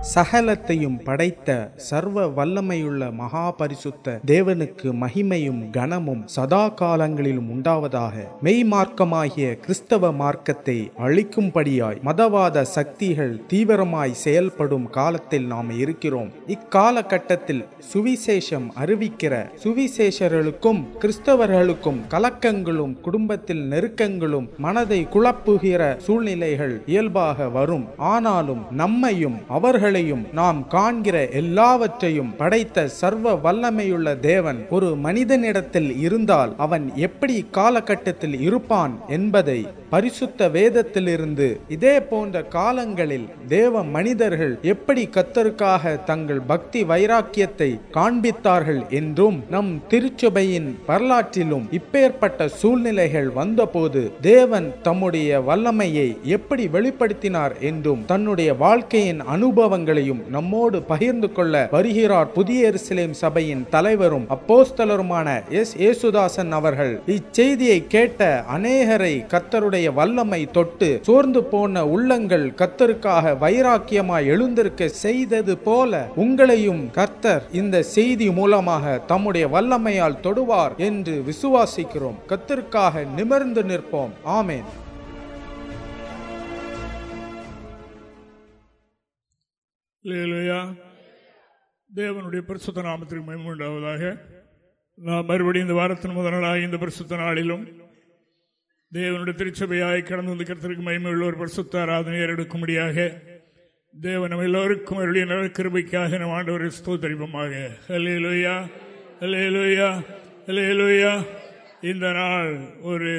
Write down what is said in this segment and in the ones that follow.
சகலத்தையும் படைத்த சர்வ வல்லமையுள்ள மகா பரிசுத்த தேவனுக்கு மகிமையும் கனமும் சதா காலங்களிலும் உண்டாவதாக. மெய் மார்க்கமாகிய கிறிஸ்தவ மார்க்கத்தை அழிக்கும்படியாய் மதவாத சக்திகள் தீவிரமாய் செயல்படும் காலத்தில் நாம் இருக்கிறோம். இக்காலகட்டத்தில் சுவிசேஷம் அறிவிக்கிற சுவிசேஷர்களுக்கும் கிறிஸ்தவர்களுக்கும் கலக்கங்களும் குடும்பத்தில் நெருக்கங்களும் மனதை குழப்புகிற சூழ்நிலைகள் இயல்பாக வரும். ஆனாலும் நம்மையும் அவர்கள் அவர்களையும் நாம் காண்கிற எல்லாவற்றையும் படைத்த சர்வ வல்லமையுள்ள தேவன் ஒரு மனிதனிடத்தில் இருந்தால் அவன் எப்படி காலகட்டத்தில் இருப்பான் என்பதை பரிசுத்த வேதத்திலிருந்து இதே போன்ற காலங்களில் தேவ மனிதர்கள் எப்படி கத்தருக்காக தங்கள் பக்தி வைராக்கியத்தை காண்பித்தார்கள் என்றும் நம் திருச்சபையின் வரலாற்றிலும் இப்பேற்பட்ட சூழ்நிலைகள் வந்தபோது தேவன் தம்முடைய வல்லமையை எப்படி வெளிப்படுத்தினார் என்றும் தன்னுடைய வாழ்க்கையின் அனுபவங்களையும் நம்மோடு பகிர்ந்து கொள்ள வருகிறார் புதிய எருசலேம் சபையின் தலைவரும் அப்போஸ்தலருமான எஸ் ஏசுதாசன் அவர்கள். இச்செய்தியை கேட்ட அநேகரை கத்தருடைய வல்லமை தொட்டு சோர்ந்து போன உள்ளங்கள் கத்தருக்காக வைராக்கியமாய் எழுந்திருக்க செய்தது போல உங்களையும் கர்த்தர் இந்த செய்தி மூலமாக தம்முடைய வல்லமையால் தொடுவார் என்று விசுவாசிக்கிறோம். கத்தருக்காக நிமிர்ந்து நிற்போம். ஆமேன். இல்லையா தேவனுடைய பரிசுத்த நாமத்திற்கு மகிமை நாம் மறுபடியும் இந்த வாரத்தின் முதல் நாளாக இந்த பரிசுத்த நாளிலும் தேவனுடைய திருச்சபையாய் கடந்து வந்து கருத்திற்கு மகிமை உள்ள ஒரு பரிசுத்த ஆராதனை ஏறெடுக்கும்படியாக தேவன் நம்ம எல்லோருக்கும் அவருடைய நலக்கிருபைக்காக நம் ஆண்டவரை ஸ்தோத்தரிப்போமாக. ஹலே லோயா ஹலே லோயா ஹலே லோயா இந்த நாள் ஒரு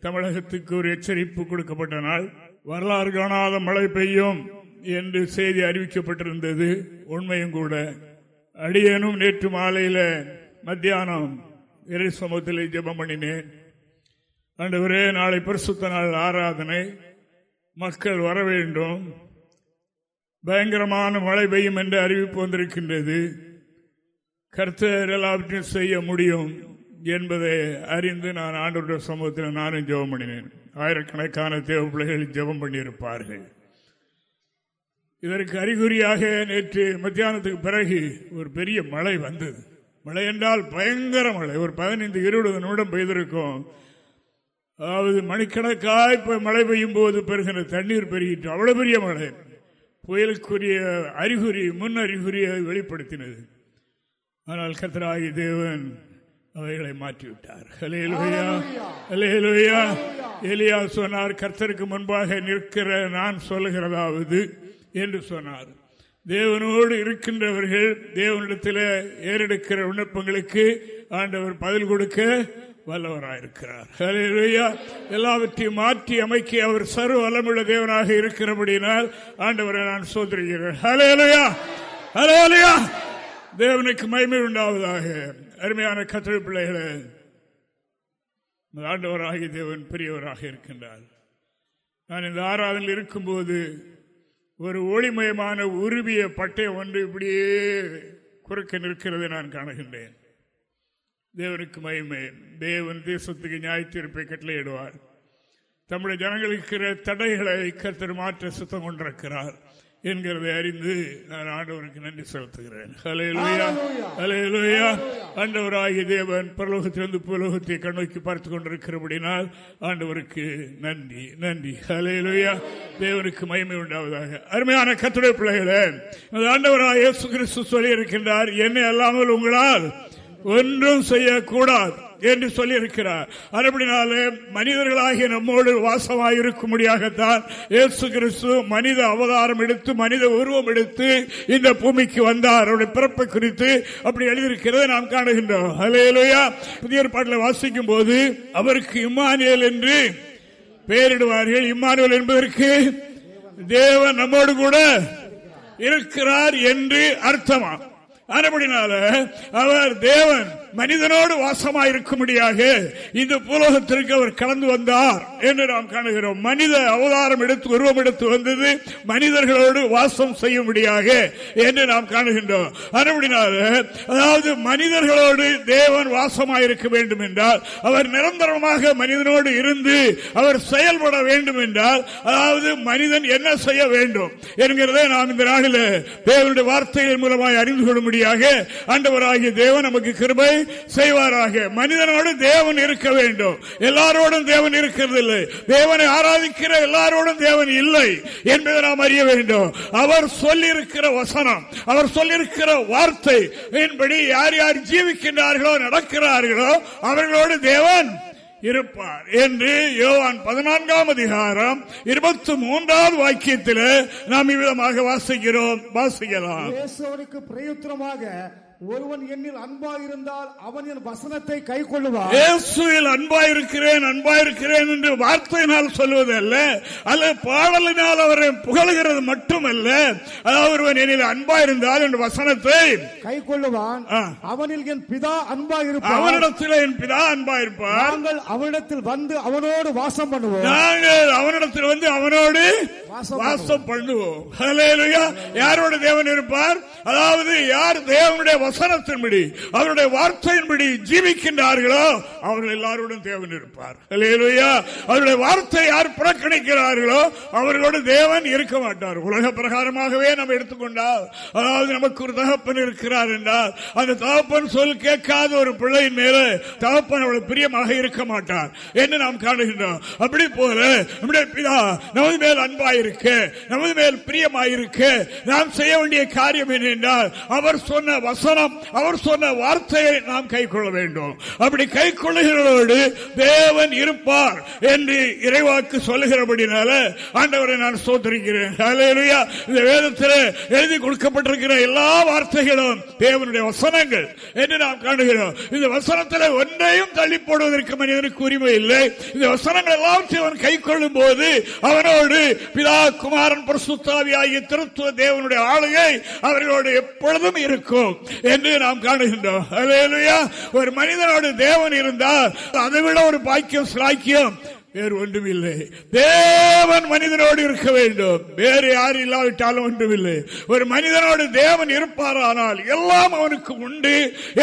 தமிழகத்துக்கு ஒரு எச்சரிப்பு கொடுக்கப்பட்ட நாள். வரலாறு காணாத மழை பெய்யும் என்று செய்தி அறிவிக்கப்பட்டிருந்தது. உண்மையும் கூட. அடியேனும் நேற்று மாலையில் மத்தியானம் இறை சமூகத்தில் ஜெபம் பண்ணினேன். ஆண்டவரே நாளை பரிசுத்த நாள் ஆராதனை. மக்கள் வர வேண்டும். பயங்கரமான மழை பெய்யும் என்று அறிவிப்பு வந்திருக்கின்றது. கர்த்தர் எல்லாவற்றையும் செய்ய முடியும் என்பதை அறிந்து நான் ஆண்டவருடைய சமூகத்தில் நானும் ஜெபம் பண்ணினேன். ஆயிரக்கணக்கான தேவ பிள்ளைகள் ஜெபம் பண்ணியிருப்பார்கள். இதற்கு அறிகுறியாக நேற்று மத்தியானத்துக்கு பிறகு ஒரு பெரிய மழை வந்தது. மழை என்றால் பயங்கர மழை. ஒரு பதினைந்து இருபது நிமிடம் பெய்திருக்கும். அதாவது மணிக்கணக்காய் மழை பெய்யும் போது பெருகிற தண்ணீர் பெருகிட்டு அவ்வளவு பெரிய மழை. புயலுக்குரிய அறிகுறி முன் அறிகுறியை வெளிப்படுத்தினது. ஆனால் கத்தராகி தேவன் அவைகளை மாற்றிவிட்டார். எலியா சொன்னார் கர்த்தருக்கு முன்பாக நிற்கிற நான் சொல்லுகிறதாவது என்று சொன்னார். தேவனோடு இருக்கின்றவர்கள் தேவனிடத்தில் ஏறெடுக்கிற விண்ணப்பங்களுக்கு ஆண்டவர் பதில் கொடுக்க வல்லவராயிருக்கிறார். எல்லாவற்றையும் மாற்றி அமைக்க அவர் சர்வ வல்லமுள்ள தேவனாக இருக்கிறபடினால் ஆண்டவரை நான் சோதரிகிறேன் தேவனுக்கு மகிமை உண்டாவதாக. அருமையான கத்திரை பிள்ளைகளை ஆண்டவராகி தேவன் பெரியவராக இருக்கின்றார். நான் இந்த ஆறாவில் இருக்கும்போது ஒரு ஒளிமயமான உருவிய பட்டை ஒன்று இப்படியே குறுக்க நிற்கிறதை நான் காணுகின்றேன். தேவனுக்கு மகிமை. தேவன் தேசத்துக்கு நியாயத்தீர்ப்பை கட்டளையிடுவார். தம்முடைய ஜனங்களுக்கு தடைகளை கருத்தர் மாற்ற சுத்தம் கொண்டிருக்கிறார் என்கிறதை அறிந்து நான் ஆண்டவருக்கு நன்றி செலுத்துகிறேன். ஆண்டவராகிய தேவன் பரலோகத்திலிருந்து புலோகத்தை கண்ணோக்கி பார்த்து கொண்டிருக்கிறபடினால் ஆண்டவருக்கு நன்றி நன்றி. ஹலேலுயா தேவனுக்கு மகிமை உண்டாவதாக. அருமையான கத்துடைய பிள்ளைகளே ஆண்டவராக கிறிஸ்து சொல்லி இருக்கின்றார் என்னை அல்லாமல் உங்களால் ஒன்றும் செய்யக்கூடாது என்று சொல்லியிருக்கிறார். அதுபடினாலே மனிதர்களாகிய நம்மோடு வாசமாக இருக்கும்படியாகத்தான் இயேசு கிறிஸ்து மனித அவதாரம் எடுத்து மனித உருவம் எடுத்து இந்த பூமிக்கு வந்தார். அவருடைய பிறப்பை குறித்து அப்படி எழுதியிருக்கிறதை நாம் காணுகின்றோம். அலையலையா புதிய பாட்டில் வாசிக்கும் போது அவருக்கு இம்மானியல் என்று பெயரிடுவார்கள். இம்மானுவல் என்பதற்கு தேவன் நம்மோடு கூட இருக்கிறார் என்று அர்த்தமா? ஆனபடினால அவர் தேவன். மனிதனோடு வாசமாயிருக்கும்படியாக இந்த பூலோகத்திற்கு அவர் கலந்து வந்தார் என்று நாம் காணுகிறோம். மனித அவதாரம் எடுத்து உருவம் எடுத்து வந்தது மனிதர்களோடு வாசம் செய்யும்படியாக என்று நாம் காணுகின்றோம். அதாவது மனிதர்களோடு தேவன் வாசமாயிருக்க வேண்டும் என்றால் அவர் நிரந்தரமாக மனிதனோடு இருந்து அவர் செயல்பட வேண்டும் என்றால் அதாவது மனிதன் என்ன செய்ய வேண்டும் என்கிறதை நாம் இந்த நாளில் தேவனுடைய வார்த்தைகள் மூலமாக அறிந்து கொள்ளும்படியாக ஆண்டவராகிய தேவன் நமக்கு கிருபை செய்வாராக. மனிதனோடு தேவன் இருக்க வேண்டும். எல்லாரோடும் தேவன் இருக்கிறதில்லை. தேவனை ஆராதிக்கிற எல்லாரோடும் தேவன் இல்லை என்பதை நாம் அறிய வேண்டும். அவர் சொல்லியிருக்கிற வசனம் அவர் சொல்லியிருக்கிற வார்த்தை என்படி யார் யார் ஜீவிக்கின்றார்களோ நடக்கிறார்களோ அவர்களோடு தேவன் இருப்பார் என்று யோவான் பதினான்காம் அதிகாரம் இருபத்தி மூன்றாவது வாக்கியத்தில் நாம் இவ்விதமாக வாசிக்கிறோம் வாசிக்கலாம். பிரயுத்தரமாக ஒருவன் என்னில் அன்பா இருந்தால் அவன் என் வசனத்தை கை கொள்ளுவான் இயேசுவில் அன்பா இருக்கிறேன் அன்பா இருக்கிறேன் என்று வார்த்தையினால் சொல்வது அல்ல அல்ல பாடலினால் அவரை புகழ்கிறது மட்டுமல்ல அதாவது ஒருவன் என்னில் அன்பா இருந்தால் என் வசனத்தை கை கொள்ளுவான் அவனில் என் பிதா அன்பா இருப்பான் அவனிடத்தில் என் பிதா அன்பா இருப்பார் நாங்கள் அவனிடத்தில் வந்து அவனோடு வாசம் பண்ணுவோம். நாங்கள் அவனிடத்தில் வந்து அவனோடு வாசம் பண்ணுவோம். யாரோட தேவன் இருப்பார்? அதாவது யார் தேவனுடைய வசனத்தின்படி அவருடைய வார்த்தையின்படி ஜீவிக்கின்றார்களோ அவர்கள் எல்லாரோடும் தேவன் இருப்பார். அவருடைய வார்த்தை யார் புறக்கணிக்கிறார்களோ அவர்களோடு தேவன் இருக்க மாட்டார். உலக பிரகாரமாகவே நம்ம எடுத்துக்கொண்டால் அதாவது நமக்கு ஒரு தகப்பன் இருக்கிறார் என்றால் அந்த தகப்பன் சொல் கேட்காத ஒரு பிள்ளையின் மேல தகப்பன் அவ்வளவு பிரியமாக இருக்க மாட்டார் என்று நாம் காணுகின்றோம். அப்படி போல நம்முடைய பிதா நமது மேல் அன்பாயிருக்க நமது மேல் பிரியமாயிருக்க நாம் செய்ய வேண்டிய காரியம் என்னென்றால் அவர் சொன்ன வசனம் நாம் அவர் சொன்ன வார்த்தையை நாம் கை கொள்ள வேண்டும். அப்படி கை கொள்ளுகிறோடு தேவன் இருப்பார் என்று இறைவாக்கு சொல்லுகிறபடினால ஆண்டவரை நான் சோதரிக்கிறேன் இந்த வேதத்தில் எழுதி கொடுக்கப்பட்டிருக்கிற எல்லா வார்த்தைகளும் தேவனுடைய வசனங்கள் என்று நாம் காணுகிறோம். இந்த வசனத்தில் ஒன்றையும் தள்ளி போடுவதற்கு மனிதனுக்கு உரிமை இல்லை. இந்த வசனங்கள் எல்லாம் அவன் கை கொள்ளும் போது அவனோடு பிதா குமாரன் பிரசுத்தாவி ஆகிய திருத்துவ தேவனுடைய ஆளுகை அவர்களோடு எப்பொழுதும் இருக்கும். என்று நாம் காணுகின்றோம். ஒரு மனிதனோடு தேவன் இருந்தால் அதை விட ஒரு பாக்கியம் சிலாக்கியம் வேறு ஒன்றுமில்லை. தேவன் மனிதனோடு இருக்க வேண்டும். வேறு யார் இல்லாவிட்டாலும் ஒன்றுமில்லை. ஒரு மனிதனோடு தேவன் இருப்பாரானால் எல்லாம் அவனுக்கு உண்டு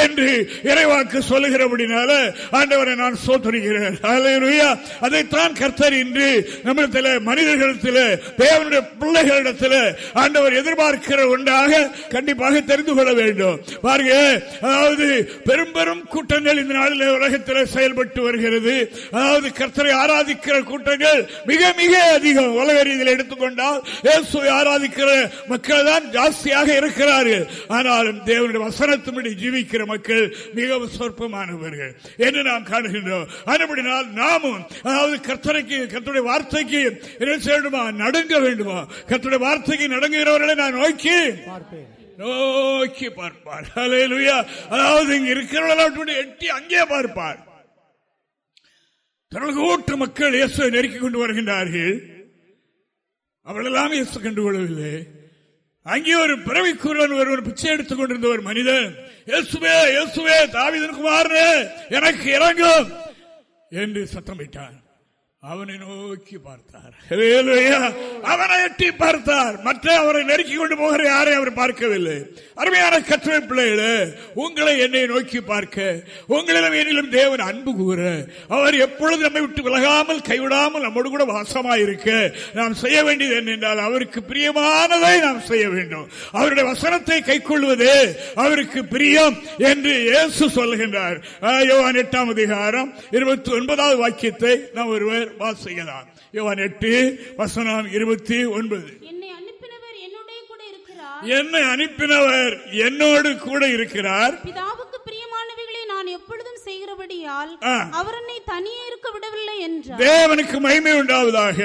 என்று இறைவாக்கு சொல்லுகிறபடினால ஆண்டவரை நான் சோதரிகிறேன் அதைத்தான் கர்த்தர் இன்று நம்மிடத்தில் மனிதர்களிடத்தில் தேவனுடைய பிள்ளைகளிடத்தில் ஆண்டவர் எதிர்பார்க்கிற ஒன்றாக கண்டிப்பாக தெரிந்து கொள்ள வேண்டும். பாருங்க அதாவது பெரும் பெரும் கூட்டங்கள் இந்த நாளில் உலகத்தில் செயல்பட்டு வருகிறது. அதாவது கர்த்தரை ஆரா ஆராதிக்கிற கூட்டங்கள் மிக மிக அதிகம். உலக ரீதியில் எடுத்துக்கொண்டால் இயேசுவை ஆராதிக்கிற மக்கள் தான் ஜாஸ்தியாக இருக்கிறார்கள். ஆனாலும் தேவனுடைய வசனத்தின்படி ஜீவிக்கிற மக்கள் மிகவும் சொற்பமானவர்கள். என்று நாம் காணுகின்றோம். அதுபடினால் நாமும் அதாவது கர்த்தரைக்கு கர்த்தருடைய வார்த்தைக்கு என்ன செய்யணுமா நடுங்க வேண்டுமா? கர்த்தருடைய வார்த்தைக்கு நடுங்குகிறவர்களை நான் நோக்கி நோக்கி பார்ப்பார். அதாவது இங்க இருக்கிறவர்கள் எட்டி அங்கே பார்ப்பார். தனது மக்கள் இயேசுவை நெருக்கிக் கொண்டு வருகின்றார்கள். அவளெல்லாம் இயேசு கண்டுகொள்ளவில்லை அங்கே ஒரு பிறவிக்குறன் ஒருவர் பிச்சை எடுத்துக் கொண்டிருந்த ஒரு மனிதன் இயேசுவே இயேசுவே தாவிதன் குமார் எனக்கு இறங்கும் என்று சத்தமிட்டான் அவனை நோக்கி பார்த்தார். அவனை எட்டி பார்த்தார். மற்ற அவரை நெருக்கி கொண்டு போகிற யாரை அவர் பார்க்கவில்லை. அருமையான கற்றை பிள்ளைகளே உங்களை என்னை நோக்கி பார்க்க. உங்களிடம் என்னிலும் தேவன் அன்பு கூற. அவர் எப்பொழுது நம்மை விட்டு விலகாமல் கைவிடாமல் நம்மோடு கூட வாசமாயிருக்க நாம் செய்ய வேண்டியது என்னென்றால் அவருக்கு பிரியமானதை நாம் செய்ய வேண்டும். அவருடைய வசனத்தை கை அவருக்கு பிரியம் என்று இயேசு சொல்லுகின்றார் எட்டாம் அதிகாரம் இருபத்தி ஒன்பதாவது வாக்கியத்தை நாம் ஒருவர் வாசிக்கலாம் யோவான் எட்டு வசனம் இருபத்தி ஒன்பது. என்னை அனுப்பினவர் என்னோட கூட இருக்கிறார். என்னை அனுப்பினவர் என்னோடு கூட இருக்கிறார். பிதாவுக்கு பிரியமானவைகளை நான் எப்பொழுதும் செய்கிறபடியால் அவர் என்னை தனியே இருக்க விடவில்லை என்றார். தேவனுக்கு மகிமை உண்டாவதாக.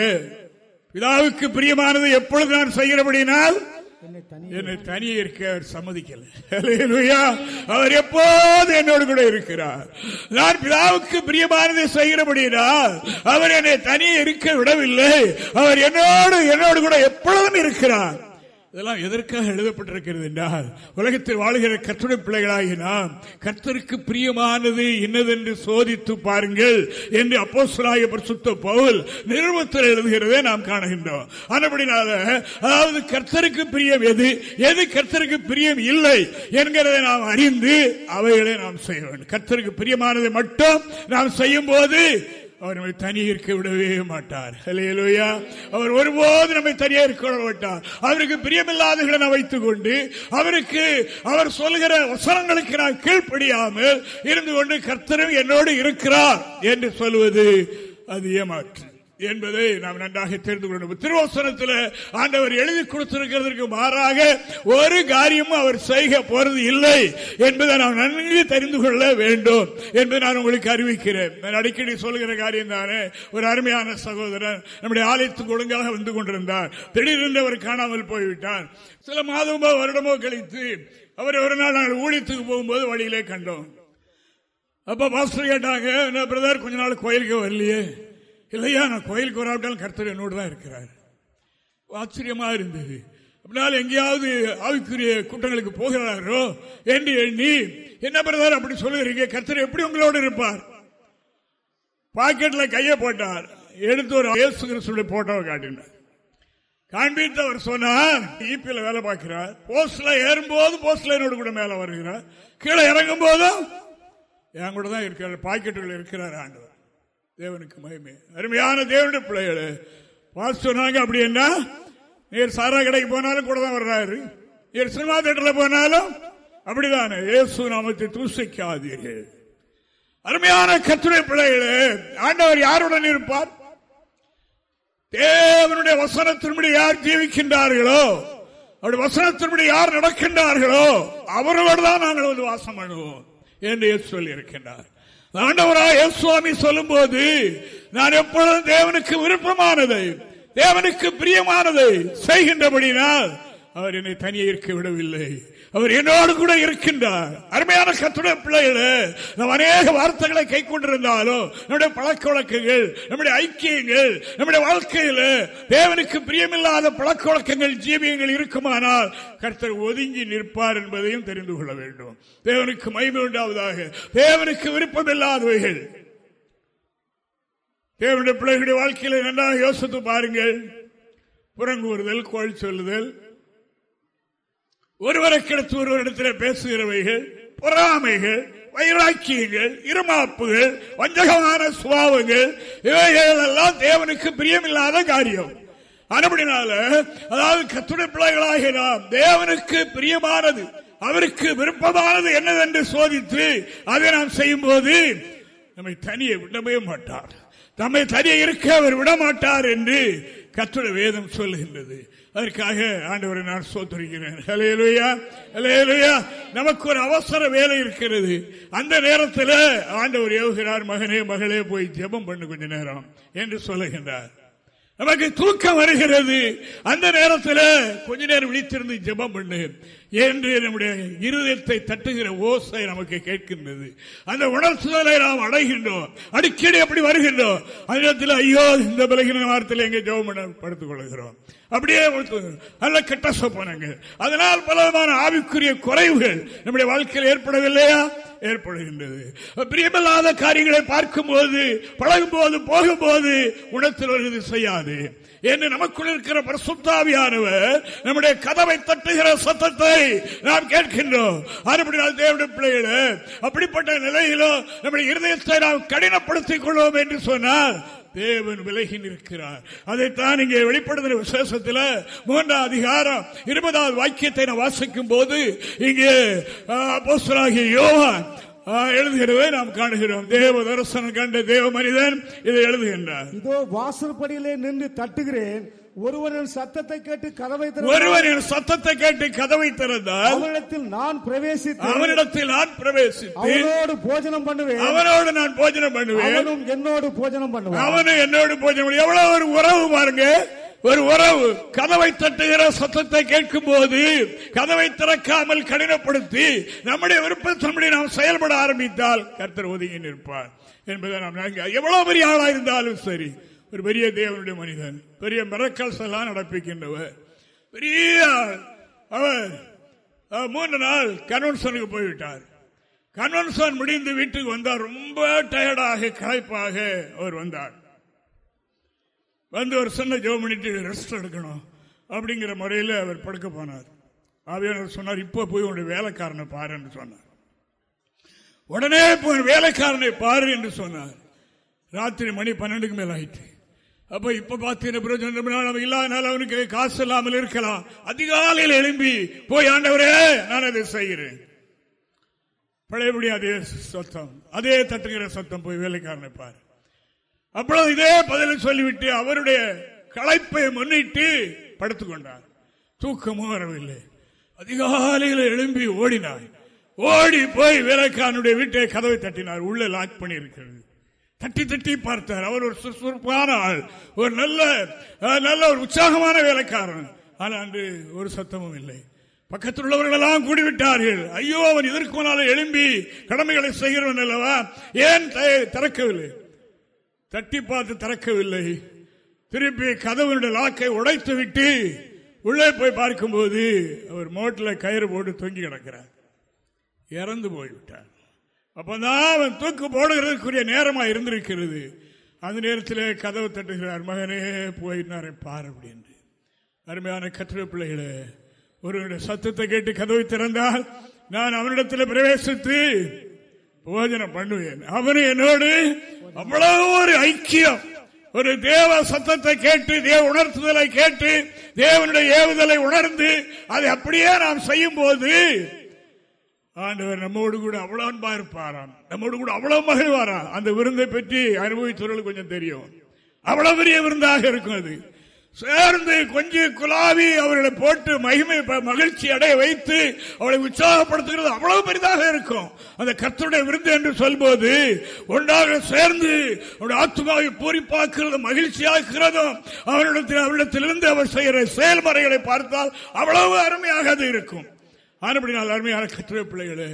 பிதாவுக்கு பிரியமானது எப்பொழுது நான் செய்கிறபடினால்? என்னை தனியே இருக்க அவர் சம்மதிக்கல. அவர் எப்போது என்னோடு கூட இருக்கிறார். நான் பிதாவுக்கு பிரியமானதை செய்கிறபடினால் அவர் என்னை தனியே இருக்க விடவில்லை. அவர் என்னோடு என்னோடு கூட எப்பொழுதும் இருக்கிறார். இதெல்லாம் எதற்காக எழுதப்பட்டிருக்கிறது என்றால் உலகத்தில் வாழ்கிற கர்த்தருடைய பிள்ளைகளாகி நாம் கர்த்தருக்கு பிரியமானது என்னதென்று சோதித்து பாருங்கள் என்று அப்போஸ்தலனாகிய பிரசுத்த பவுல் நிறுவத்தில் எழுதுகிறதே நாம் காணுகின்றோம். ஆனபடினால அதாவது கர்த்தருக்கு பிரியம் எது எது கர்த்தருக்கு பிரியம் இல்லை என்கிறதை நாம் அறிந்து அவைகளை நாம் செய்ய வேண்டும். கர்த்தருக்கு பிரியமானதை மட்டும் நாம் செய்யும் போது அவர் நம்மை தனியே இருக்க விடவே மாட்டார். ஹalleluya. அவர் ஒருபோது நம்மை தனியே இருக்க விட மாட்டார். அவருக்கு பிரியமில்லாதவர்களை நான் வைத்துக் கொண்டு அவருக்கு அவர் சொல்கிற வசனங்களுக்கு நான் கீழ்ப்படியாமல் இருந்து கொண்டு கர்த்தரும் என்னோடு இருக்கிறார் என்று சொல்வது அது ஏமாற்று என்பதை நாம் நன்றாக தெரிந்து கொள்ளணும். திருவசனத்தில் ஆண்டவர் எழுதி கொடுத்திருக்கிறதற்கு மாறாக ஒரு காரியமும் அவர் செய்க போறது இல்லை என்பதை நாம் நன்கு தெரிந்து கொள்ள வேண்டும் என்பதை நான் உங்களுக்கு அறிவிக்கிறேன். நான் அடிக்கடி சொல்கிற காரியம் தானே? ஒரு அருமையான சகோதரன் நம்முடைய ஆலயத்துக்கு ஒழுங்காக வந்து கொண்டிருந்தார். திடீரென்று அவர் காணாமல் போய்விட்டார். சில மாதமோ வருடமோ கழித்து அவர் ஒரு நாள் நாங்கள் ஊழியத்துக்கு போகும்போது வழியிலே கண்டோம். அப்ப மாஸ்டர் கேட்டாங்க என்ன பிரதர் கொஞ்ச நாள் கோயிலுக்கு வரலையே? இல்லையா நான் கோயிலுக்கு வராவிட்டாலும் கர்த்தர் என்னோடு தான் இருக்கிறார். ஆச்சரியமாக இருந்தது. அப்படினால எங்கேயாவது ஆவிக்குரிய கூட்டங்களுக்கு போகிறாரோ என்று எண்ணி என்ன பிரதார் அப்படி சொல்லுகிறீங்க கர்த்தர் எப்படி உங்களோடு இருப்பார்? பாக்கெட்ல கையை போட்டார். எடுத்து ஒரு இயேசு கிறிஸ்துடைய போட்டோவை காட்டினார். காண்பித்து அவர் சொன்னார் ஈபியில் வேலை பார்க்கிறார். போஸ்ட்ல ஏறும்போது போஸ்ட்ல என்னோட கூட மேல வருகிறார். கீழே இறங்கும் போதும் என் கூட தான் இருக்கிறார் பாக்கெட்டுகள் இருக்கிறார் ஆண்டவர். தேவனுக்கு மகிமை. அருமையான தேவனுடைய பிள்ளைகளே பாஸ் சொன்னாங்க அப்படி என்ன? நீர் சாரா கடைக்கு போனாலும் கூட தான் வர்றாரு. நீர் சினிமா தேட்டர்ல போனாலும் அப்படிதானே. இயேசு நாமத்தை தூசிக்காதீர்கள். அருமையான கத்துரை பிள்ளைகளே ஆண்டவர் யாருடன் இருப்பார்? தேவனுடைய வசனத்தின்படி யார் ஜீவிக்கின்றார்களோ அவருடைய வசனத்தின்படி யார் நடக்கின்றார்களோ அவர்களோடு தான் நாங்கள் வந்து வாசம் பண்ணுவோம் என்று இயேசு சொல்லி இருக்கின்றார் ஆண்டவராக சுவாமி சொல்லும் போது நான் எப்பொழுதும் தேவனுக்கு விருப்பமானதை தேவனுக்கு பிரியமானதை செய்கின்றபடினால் அவர் என்னை தனியே இருக்க விடவில்லை. அவர் என்னோடு கூட இருக்கின்றார். அருமையான கத்துடைய பிள்ளைகளே நாம் அநேக வார்த்தைகளை கை கொண்டிருந்தாலும் நம்முடைய பழக்க வழக்கங்கள் நம்முடைய ஐக்கியங்கள் நம்முடைய வாழ்க்கையில் தேவனுக்கு பிரியமில்லாத பழக்க வழக்கங்கள் ஜீவியங்கள் இருக்குமானால் கர்த்தர் ஒதுங்கி நிற்பார் என்பதையும் தெரிந்து கொள்ள வேண்டும். தேவனுக்கு மைமை உண்டாவதாக. தேவனுக்கு விருப்பமில்லாதவைகள் தேவனுடைய பிள்ளைகளுடைய வாழ்க்கையில நன்றாக யோசித்து பாருங்கள். புறங்கூறுதல் கோல் சொல்லுதல் ஒருவரை ஒருவரிடத்தில் பேசுகிறவைகள் பொறாமைகள் வைராக்கியங்கள் இருமாப்புகள் வஞ்சகமான சுபாவங்கள் இவைகள் எல்லாம் தேவனுக்கு பிரியமில்லாத காரியம். அப்படினால அதாவது கத்துடைய பிள்ளைகளாக நாம் தேவனுக்கு பிரியமானது அவருக்கு விருப்பமானது என்னதென்று சோதித்து அதை நாம் செய்யும் போது நம்மை தனியை விடவே மாட்டார். நம்மை தனியே இருக்க அவர் விடமாட்டார் என்று கத்துடைய வேதம் சொல்லுகின்றது. அதற்காக ஆண்டவரை நான் சோத்தரிக்கிறேன் ஹலேலுயா ஹலேலுயா நமக்கு ஒரு அவசர வேலை இருக்கிறது. அந்த நேரத்தில் ஆண்டவர் ஏவுகிறார் மகனே மகளே போய் ஜெபம் பண்ணு கொஞ்ச நேரம் என்று சொல்லுகின்றார். நமக்கு தூக்கம் வருகிறது. அந்த நேரத்தில் கொஞ்ச நேரம் விழித்திருந்து ஜெபம் பண்ணு என்று நம்முடைய இருதயத்தை தட்டுகிற ஓசை நமக்கு கேட்கின்றது. அந்த உணர்ச்சுதலை நாம் அடைகின்றோம். அடிக்கடி அப்படி வருகின்றோம். அந்த நேரத்தில் ஐயோ இந்த பலகின வாரத்தில் எங்கே ஜெபம் பண்ண படுத்துக் கொள்கிறோம் அப்படியே நல்ல கெட்ட சொப்பனங்க அதனால் பலவிதமான ஆவிக்குரிய குறைவுகள் நம்முடைய வாழ்க்கையில் ஏற்படவில்லையா? ஏற்படுகின்றது பிரியமில்லாத காரியங்களை பார்க்கும் போது பழகும் போது போகும்போது உணத்தில் வருகிறது செய்யாது. என்று நமக்குள் இருக்கிற பரிசுத்தாவியானவர் நம்முடைய கதவை தட்டுகிற சத்தத்தை நாம் கேட்கின்றோம். தேவனுடைய பிள்ளைகள அப்படிப்பட்ட நிலையிலும் நம்முடைய இருதயத்தை நாம் கடினப்படுத்திக் கொள்வோம் என்று சொன்னால் தேவன் விலகி நிற்கிறார். அதைத்தான் இங்கே வெளிப்படுத்தின விசேஷத்தில் மூன்றாம் அதிகாரம் இருபதாவது வாக்கியத்தை நான் வாசிக்கும் போது இங்கே அப்போஸ்தலனாகிய யோகான் எழுதுகிறதை நாம் காணுகிறோம். தேவ தரிசனம் கண்ட தேவ மனிதன் இதை எழுதுகின்றார். இதோ வாசற்படியிலே நின்று தட்டுகிறேன். ஒருவரின் சத்தத்தை கேட்டு கதவை ஒருவரின் சத்தத்தை கேட்டு கதவை திறந்தால் அவனிடத்தில் நான் பிரவேசித்து அவனிடத்தில் நான் பிரவேசித்து அவனோடு போஜனம் பண்ணுவேன். அவனோடு நான் போஜனம் பண்ணுவேன். அவனும் என்னோடு போஜனம் பண்ணுவான். அவனும் என்னோடு போஜனம். எவ்வளவு ஒரு உறவு பாருங்க. ஒரு உறவு. கதவை தட்டுகிற சத்தத்தை கேட்கும் போது கதவை திறக்காமல் கடினப்படுத்தி நம்முடைய விருப்பத்தின்படி நாம் செயல்பட ஆரம்பித்தால் கர்த்தர் ஒதுங்கி நிற்பார். என்பதை நாம் எவ்வளவு பெரிய ஆளா இருந்தாலும் சரி. ஒரு பெரிய தேவனுடைய மனிதன் பெரிய மிரக்கல்ஸ் எல்லாம் நடப்பிக்கின்றவர். பெரிய அவர் மூன்று நாள் கன்வென்ஷனுக்கு போய்விட்டார். கன்வென்ஷன் முடிந்து வீட்டுக்கு வந்தார். ரொம்ப டயர்டாக களைப்பாக அவர் வந்தார். வந்து ஒரு சின்ன ஜோ பண்ணிட்டு ரெஸ்ட் எடுக்கணும் அப்படிங்கிற முறையில் அவர் படுக்க போனார். ஆவியானவர் சொன்னார் இப்போ போய் உன்னுடைய வேலைக்காரனை பாரு என்று சொன்னார். உடனே போய் வேலைக்காரனை பாரு என்று சொன்னார். ராத்திரி மணி பன்னெண்டுக்கு மேல் ஆயிட்டு. அப்ப இப்ப பார்த்தீங்கன்னா இல்லாதனால அவனுக்கு காசு இல்லாமல் இருக்கலாம். அதிகாலையில் எழும்பி போய் ஆண்டவரே நான் அதை செய்கிறேன். பழையபடி அதே சொத்தம் அதே தட்டுகிற சொத்தம் போய் வேலைக்காரனை பாரு. அப்பொழுது இதே பதில சொல்லிவிட்டு அவருடைய களைப்பை முன்னிட்டு படுத்துக்கொண்டார் தூக்கமும் வரவில்லை. அதிகாலையில் எழும்பி ஓடினார் ஓடி போய் வேலைக்காரனுடைய வீட்டை கதவை தட்டினார். உள்ள லாக் பண்ணி இருக்கிறது தட்டி தட்டி பார்த்தார். அவர் ஒரு சுறுசுறுப்பான ஆள். ஒரு நல்ல நல்ல ஒரு உற்சாகமான வேலைக்காரன். ஆனால் அன்று ஒரு சத்தமும் இல்லை. பக்கத்தில் உள்ளவர்கள் எல்லாம் கூடிவிட்டார்கள். ஐயோ அவன் இதற்கு எழும்பி கடமைகளை செய்கிறவன் அல்லவா? ஏன் திறக்கவில்லை? தட்டி பார்த்து திறக்கவில்லை. திருப்பி கதவனுடைய லாக்கை உடைத்து விட்டு உள்ளே போய் பார்க்கும்போது அவர் மோட்டில் கயிறு போட்டு தொங்கி கிடக்கிறார். இறந்து போய்விட்டார். அப்பதான் அவன் தூக்கு போடுகிறதுக்குரிய நேரமா இருந்திருக்கிறது. அந்த நேரத்தில் கதவு தட்டுகிறார் மகனே போயினாரை பார் அப்படின்னு அருமையான கத்திர பிள்ளைகளை ஒருவருடைய சத்தத்தை கேட்டு கதவை திறந்தால் நான் அவனிடத்தில் பிரவேசித்து போஜனம் பண்ணுவேன். அவனு என்னோடு அவ்வளவு ஒரு ஐக்கியம். ஒரு தேவ சத்தத்தை கேட்டு தேவ உணர்த்துதலை கேட்டு தேவனுடைய ஏவுதலை உணர்ந்து அதை அப்படியே நாம் செய்யும் போது ஆண்டவர் நம்மோடு கூட அவ்வளோ அன்பா இருப்பாராம். நம்மோடு கூட அவ்வளவு மகிழ்வாராம். அந்த விருந்தை பற்றி அனுபவித்தவர்கள் கொஞ்சம் தெரியும். அவ்வளவு பெரிய விருந்தாக இருக்கும் அது. சேர்ந்து கொஞ்சம் குலாவி அவர்களை போட்டு மகிமை மகிழ்ச்சி அடைய வைத்து அவளை உற்சாகப்படுத்துகிறது அவ்வளவு பெரிதாக இருக்கும். அந்த கத்தருடைய விருந்து என்று சொல்வது ஒன்றாக சேர்ந்து அவருடைய ஆத்மாவை பூரிப்பாக்குறது மகிழ்ச்சியாக்குறதும் அவரிடத்தில் அவரிடத்திலிருந்து அவர் செய்கிற செயல்முறைகளை பார்த்தால் அவ்வளவு அருமையாக அது இருக்கும். ஆனப்படினால் அருமையான கத்திர பிள்ளைகளே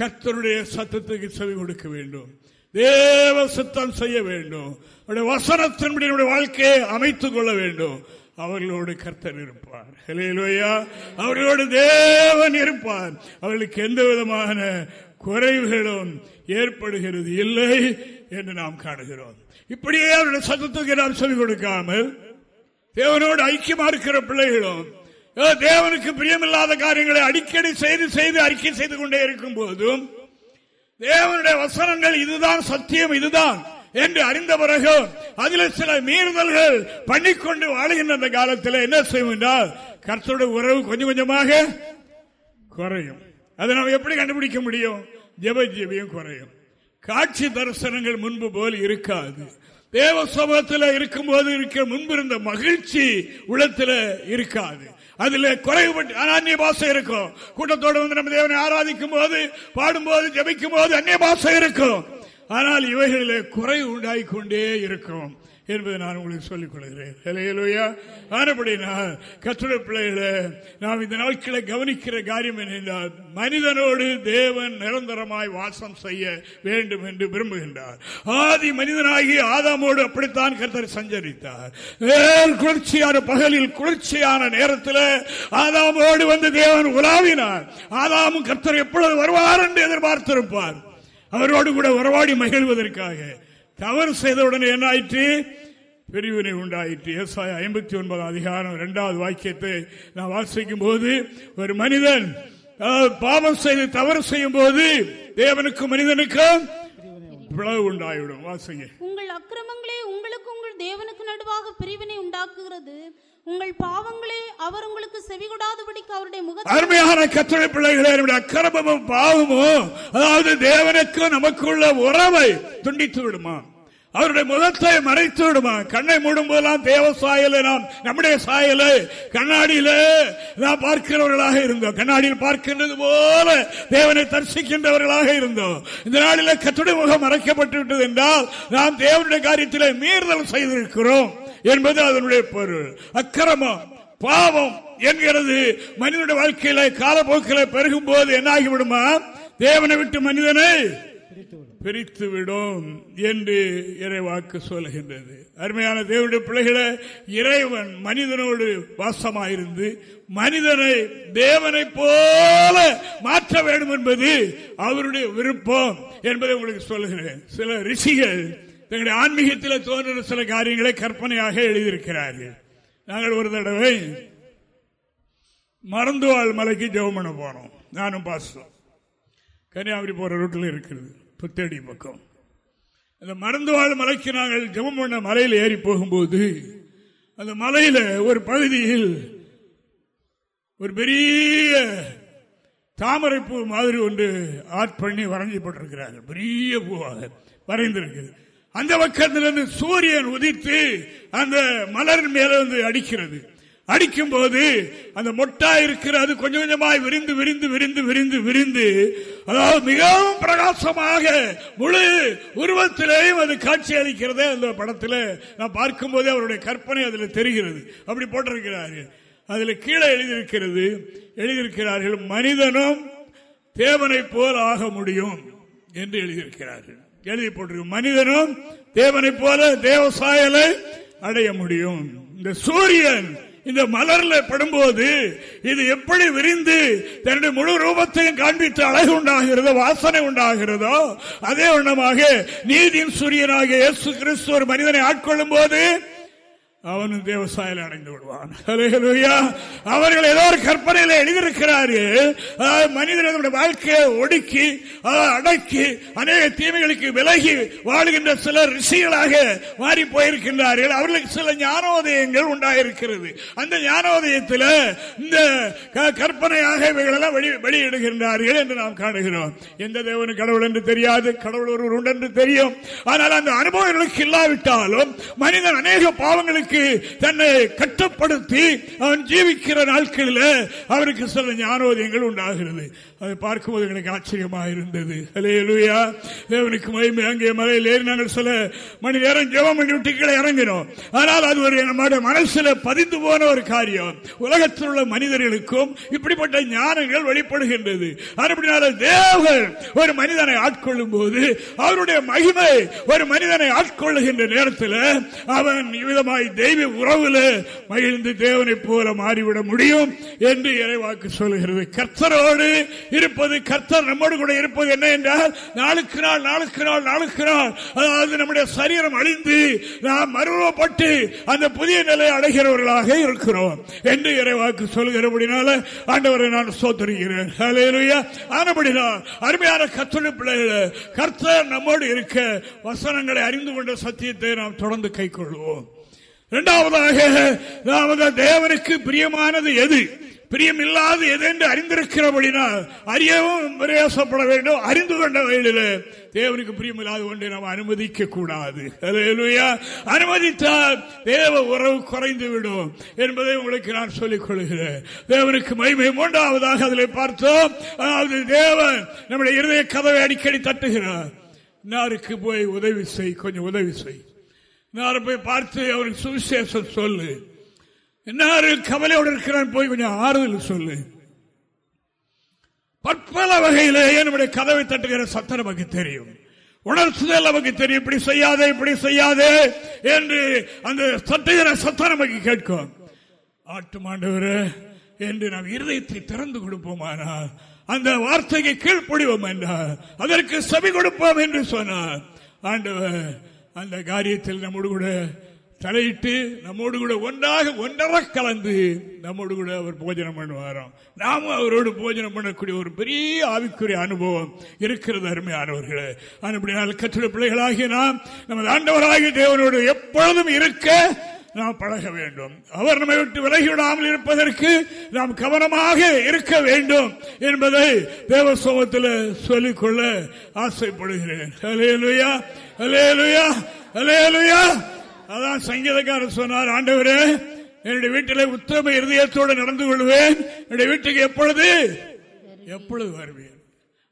கர்த்தருடைய சத்தத்துக்கு செவி கொடுக்க வேண்டும். தேவ சுத்தம் செய்ய வேண்டும். வசனத்தின்படி வாழ்க்கையை அமைத்துக் கொள்ள வேண்டும். அவர்களோடு கர்த்தர் இருப்பார். அவர்களோடு தேவன் இருப்பார். அவர்களுக்கு எந்த விதமான குறைவுகளும் ஏற்படுகிறது இல்லை என்று நாம் காணுகிறோம். இப்படியே அவருடைய சத்தத்துக்கு நாம் சொல்லிக் கொடுக்காமல் தேவனோடு ஐக்கியமா இருக்கிற பிள்ளைகளும் தேவனுக்கு பிரியமில்லாத காரியங்களை அடிக்கடி செய்து செய்து அறிக்கை செய்து கொண்டே இருக்கும் போதும் தேவனுடைய வசனங்கள் இதுதான் சத்தியம் இதுதான் என்று அறிந்த பிறகு அதில் சில மீறுதல்கள் பண்ணிக்கொண்டு வாழ்கின்ற அந்த காலத்தில் என்ன செய்யும் என்றால் கர்த்தருடைய உறவு கொஞ்சம் கொஞ்சமாக குறையும். அதை நாம் எப்படி கண்டுபிடிக்க முடியும்? ஜெப ஜீவியம் குறையும். காட்சி தரிசனங்கள் முன்பு போல் இருக்காது. தேவ சமூகத்தில் இருக்கும் போது இருக்க முன்பு இருந்த மகிழ்ச்சி உள்ளத்தில் இருக்காது. அதுல குறைவுபட்டு அந்நிய பாசை இருக்கும். கூட்டத்தோடு வந்து நம்ம தேவனை ஆராதிக்கும் போது பாடும்போது ஜபிக்கும் போது அந்நிய பாசை இருக்கும். ஆனால் இவைகளிலே குறை உண்டாகிக்கொண்டே இருக்கும். என்பதை நான் உங்களுக்கு சொல்லிக் கொள்கிறேன் ஆனப்படினால் கற்றுரை பிள்ளைகளை நாம் இந்த நாட்களை கவனிக்கிற காரியம் என்னென்றால் மனிதனோடு தேவன் நிரந்தரமாய் வாசம் செய்ய வேண்டும் என்று விரும்புகின்றார். ஆதி மனிதனாகி ஆதாமோடு அப்படித்தான் கர்த்தர் சஞ்சரித்தார். குளிர்ச்சியான பகலில் குளிர்ச்சியான நேரத்தில் ஆதாமோடு வந்து தேவன் உலாவினார். ஆதாமும் கர்த்தர் எப்பொழுது வருவார் என்று எதிர்பார்த்திருப்பார். அவரோடு கூட உறவாடி மகிழ்வதற்காக. தவறு செய்தவுடனே என்ன ஆயிற்று பிரிவினை உண்டாயிற்று. விவசாய ஐம்பத்தி ஒன்பதாம் அதிகாரம் இரண்டாவது வாக்கியத்தை நான் வாசிக்கும் போது ஒரு மனிதன் பாவம் செய்து தவறு செய்யும் போது தேவனுக்கும் மனிதனுக்கும் பிளவு உண்டாயிடும் வாசிங்க. உங்கள் அக்கிரமங்களே உங்களுக்கு உங்கள் தேவனுக்கு நடுவாக பிரிவினை உண்டாக்குகிறது. உங்கள் பாவங்களே அவர் உங்களுக்கு செவிகொடாதபடிக்கு அவருடைய முகத்தை அருமையான கத்தனை பிள்ளைகளே அக்கிரமமும் பாவமும் அதாவது தேவனுக்கு நமக்குள்ள உறவை துண்டித்து விடுமா? அவருடைய முகத்தை மறைத்து விடுமா? கண்ணை மூடும் போதெல்லாம் தேவ சாயல நாம் நம்முடைய சாயல. கண்ணாடியில நாம் பார்க்கிறவர்களாக இருந்தோம். கண்ணாடியில் பார்க்கின்றது போல தேவனை தரிசிக்கின்றவர்களாக இருந்தோம். இந்த நாளில் கத்துடைய முகம் மறைக்கப்பட்டு விட்டது என்றால் நாம் தேவனுடைய காரியத்தில் மீறுதல் செய்திருக்கிறோம். என்பது அதனுடைய பொருள். அக்கிரமம் பாவம் என்கிறது. மனிதனுடைய வாழ்க்கையில காலப்போக்கில பெருகும் போது என்ன ஆகிவிடுமா தேவனை விட்டு மனிதனை பிரித்து விடும் என்று இறைவாக்கு சொல்கின்றது. அருமையான தேவனுடைய பிள்ளைகளை இறைவன் மனிதனோடு வாசமாயிருந்து மனிதனை தேவனை போல மாற்ற வேண்டும் என்பது அவருடைய விருப்பம் என்பதை உங்களுக்கு சொல்லுகிறேன் சில ரிஷிகள் தங்களுடைய ஆன்மீகத்தில் தோன்ற சில காரியங்களை கற்பனையாக எழுதியிருக்கிறார்கள். நாங்கள் ஒரு தடவை மறந்துவாள் மலைக்கு ஜெபம் பண்ண போனோம் நானும் பாசம் கன்னியாகுமரி போற ரூட்டில் இருக்கிறது புத்தடி பக்கம். அந்த மறந்துவாள் மலைக்கு நாங்கள் ஜெபம் பண்ண மலையில் ஏறி போகும்போது அந்த மலையில ஒரு பகுதியில் ஒரு பெரிய தாமரைப்பூ மாதிரி ஒன்று ஆர்ட் பண்ணி வரைஞ்சப்பட்டிருக்கிறார்கள் பெரிய பூவாக வரைந்திருக்கிறது. அந்த பக்கத்திலிருந்து சூரியன் உதித்து அந்த மலர் மேல வந்து அடிக்கிறது. அடிக்கும் போது அந்த மொட்டா இருக்கிற அது கொஞ்சம் கொஞ்சமாய் விரிந்து விரிந்து விரிந்து விரிந்து விரிந்து அதாவது மிகவும் பிரகாசமாக முழு உருவத்திலேயும் அது காட்சி அளிக்கிறதே அந்த படத்தில் நான் பார்க்கும் போதே அவருடைய கற்பனை அதில் தெரிகிறது. அப்படி போட்டிருக்கிறார்கள். அதில் கீழே எழுதியிருக்கிறது எழுதியிருக்கிறார்கள் மனிதனும் தேவனை போல் ஆக முடியும் என்று எழுதியிருக்கிறார்கள். எழுதி போட்டிருக்கும் மனிதனும் தேவனை போல தேவசாயலை அடைய முடியும். இந்த சூரியன் இந்த மலர்ல படும்போது இது எப்படி விரிந்து தன்னுடைய முழு ரூபத்தையும் காண்பித்து அழகு உண்டாகிறதோ வாசனை உண்டாகிறதோ அதே வண்ணமாக நீதியின் சூரியனாக இயேசு கிறிஸ்து ஒரு மனிதனை ஆட்கொள்ளும் போது அவனும் தேவசாயில் அடைந்து விடுவான். அவர்கள் ஏதோ ஒரு கற்பனையில் எழுதியிருக்கிறார்கள். மனிதர்களுடைய வாழ்க்கையை ஒடுக்கி அடக்கி அநேக தீமைகளுக்கு விலகி வாழ்கின்ற சிலர் ரிஷிகளாக மாறி போயிருக்கின்றார்கள் அவர்களுக்கு சில ஞானோதயங்கள் உண்டாயிருக்கிறது. அந்த ஞானோதயத்தில் இந்த கற்பனையாக இவைகளெல்லாம் வெளியிடுகின்றார்கள் என்று நாம் காணுகிறோம். எந்த தேவனு கடவுள் என்று தெரியாது கடவுள் ஒருவர் உண்டு என்று தெரியும். ஆனால் அந்த அனுபவங்களுக்கு இல்லாவிட்டாலும் மனிதன் அநேக பாவங்களுக்கு அவனுக்கு தன்னை கட்டுப்படுத்தி அவன் ஜீவிக்கிற நாட்களில் அவருக்கு சில ஞானோதயங்கள் உண்டாகிறது. அதை பார்க்கும்போது எனக்கு ஆச்சரியமாக இருந்தது. அலையலுயா தேவனுக்கு மகிமை. அங்கே மலையில் ஏறி நாங்கள் சில மணி நேரம் ஜெபம் பண்ணி விட்டு கீழே இறங்கினோம். ஆனால் அது ஒரு நம்முடைய மனசில் பதிந்து போன ஒரு காரியம். உலகத்தில் உள்ள மனிதர்களுக்கும் இப்படிப்பட்ட ஞானங்கள் வெளிப்படுகின்றது அப்படினால தேவன் ஒரு மனிதனை ஆட்கொள்ளும் போது அவருடைய மகிமை ஒரு மனிதனை ஆட்கொள்ளுகின்ற நேரத்தில் அவன் விதமாய் தெய்வ உறவுல மகிழ்ந்து தேவனை போல மாறிவிட முடியும் என்று இறைவாக்கு சொல்லுகிறது கர்த்தரோடு இருப்பது கர்த்தர் நம்மோடு கூட இருப்பது என்ன என்றால் நாளுக்கு நாள் நாளுக்கு நாள் நாளுக்கு நாள். அதாவது நம்முடைய சரீரம் அழிந்து நாம் மருவப்பட்டு அந்த புதிய நிலை அடைகிறவர்களாக இருக்கிறோம் என்று இறைவாக்கு சொல்கிறபடினால ஆண்டவரை நான் சோத்தரிக்கிறேன் அருமையான கத்தொழி பிள்ளைகள் கர்த்தர் நம்மோடு இருக்க வசனங்களை அறிந்து கொண்ட சத்தியத்தை நாம் தொடர்ந்து கை கொள்வோம் இரண்டாவதாக நாம் தேவனுக்கு பிரியமானது எது? பிரியம் இல்லாது எதென்று அறிந்திருக்கிறபடினால் அறியவும் பிரயாசப்பட வேண்டும் அறிந்து கொண்ட வயலில் தேவனுக்கு பிரியம் இல்லாத ஒன்றை நாம் அனுமதிக்க கூடாது அனுமதித்தால் தேவ உறவு குறைந்து விடும் என்பதை உங்களுக்கு நான் சொல்லிக் கொள்கிறேன் தேவனுக்கு மகிமை. மூன்றாவதாக அதில் பார்த்தோம் அதாவது தேவன் நம்முடைய இருதய கதவை அடிக்கடி தட்டுகிறார். இன்னாருக்கு போய் உதவி செய் கொஞ்சம் உதவி செய். நாரை போய் பார்த்து அவருக்கு சுவிசேஷம் சொல்லு. என்ன கவலையோடு இருக்கிறான் போய் கொஞ்சம் ஆறுதல் சொல்லு. பற்பல வகையிலேயே நம்முடைய கதவை தட்டுகிற சத்தம் நமக்கு தெரியும்? உணர்த்துதல் நமக்கு தெரியும். இப்படி செய்யாதே இப்படி செய்யாதே என்று அந்த தட்டுகிற சத்தம் நமக்கு கேட்கும். ஆட்டு மாண்டவர் என்று நாம் இருதயத்தை திறந்து கொடுப்போமானால் அந்த வார்த்தைக்கு கீழ்ப்படிவோம் என்றார். அதற்கு செவி கொடுப்போம் என்று சொன்னார். ஆண்டவர் அந்த காரியத்தில் நம்மோடு கூட தலையிட்டு நம்மோடு கூட ஒன்றாக ஒன்றரை கலந்து நம்மோடு கூட அவர் போஜனம் பண்ணுவாராம். நாமும் அவரோடு போஜனம் பண்ணக்கூடிய ஒரு பெரிய ஆவிக்குரிய அனுபவம் இருக்கிறது அருமையானவர்களே. அப்படினால் கற்றுட பிள்ளைகளாகிய நாம் நமது ஆண்டவராகிய தேவனோடு எப்பொழுதும் இருக்க நாம் பழக வேண்டும். அவர் நம்மை விட்டு விலகிவிடாமல் இருப்பதற்கு நாம் கவனமாக இருக்க வேண்டும் என்பதை தேவசோகத்தில் சொல்லிக்கொள்ள ஆசைப்படுகிறேன். அலேலுயா அலேலுயா அலேலுயா அதான் சங்கீதக்காரர் சொன்னார் ஆண்டவரே என்னுடைய வீட்டில் உத்தம இருதயத்தோடு நடந்து கொள்வேன். என்னுடைய வீட்டுக்கு எப்பொழுது? எப்பொழுது வருவேன்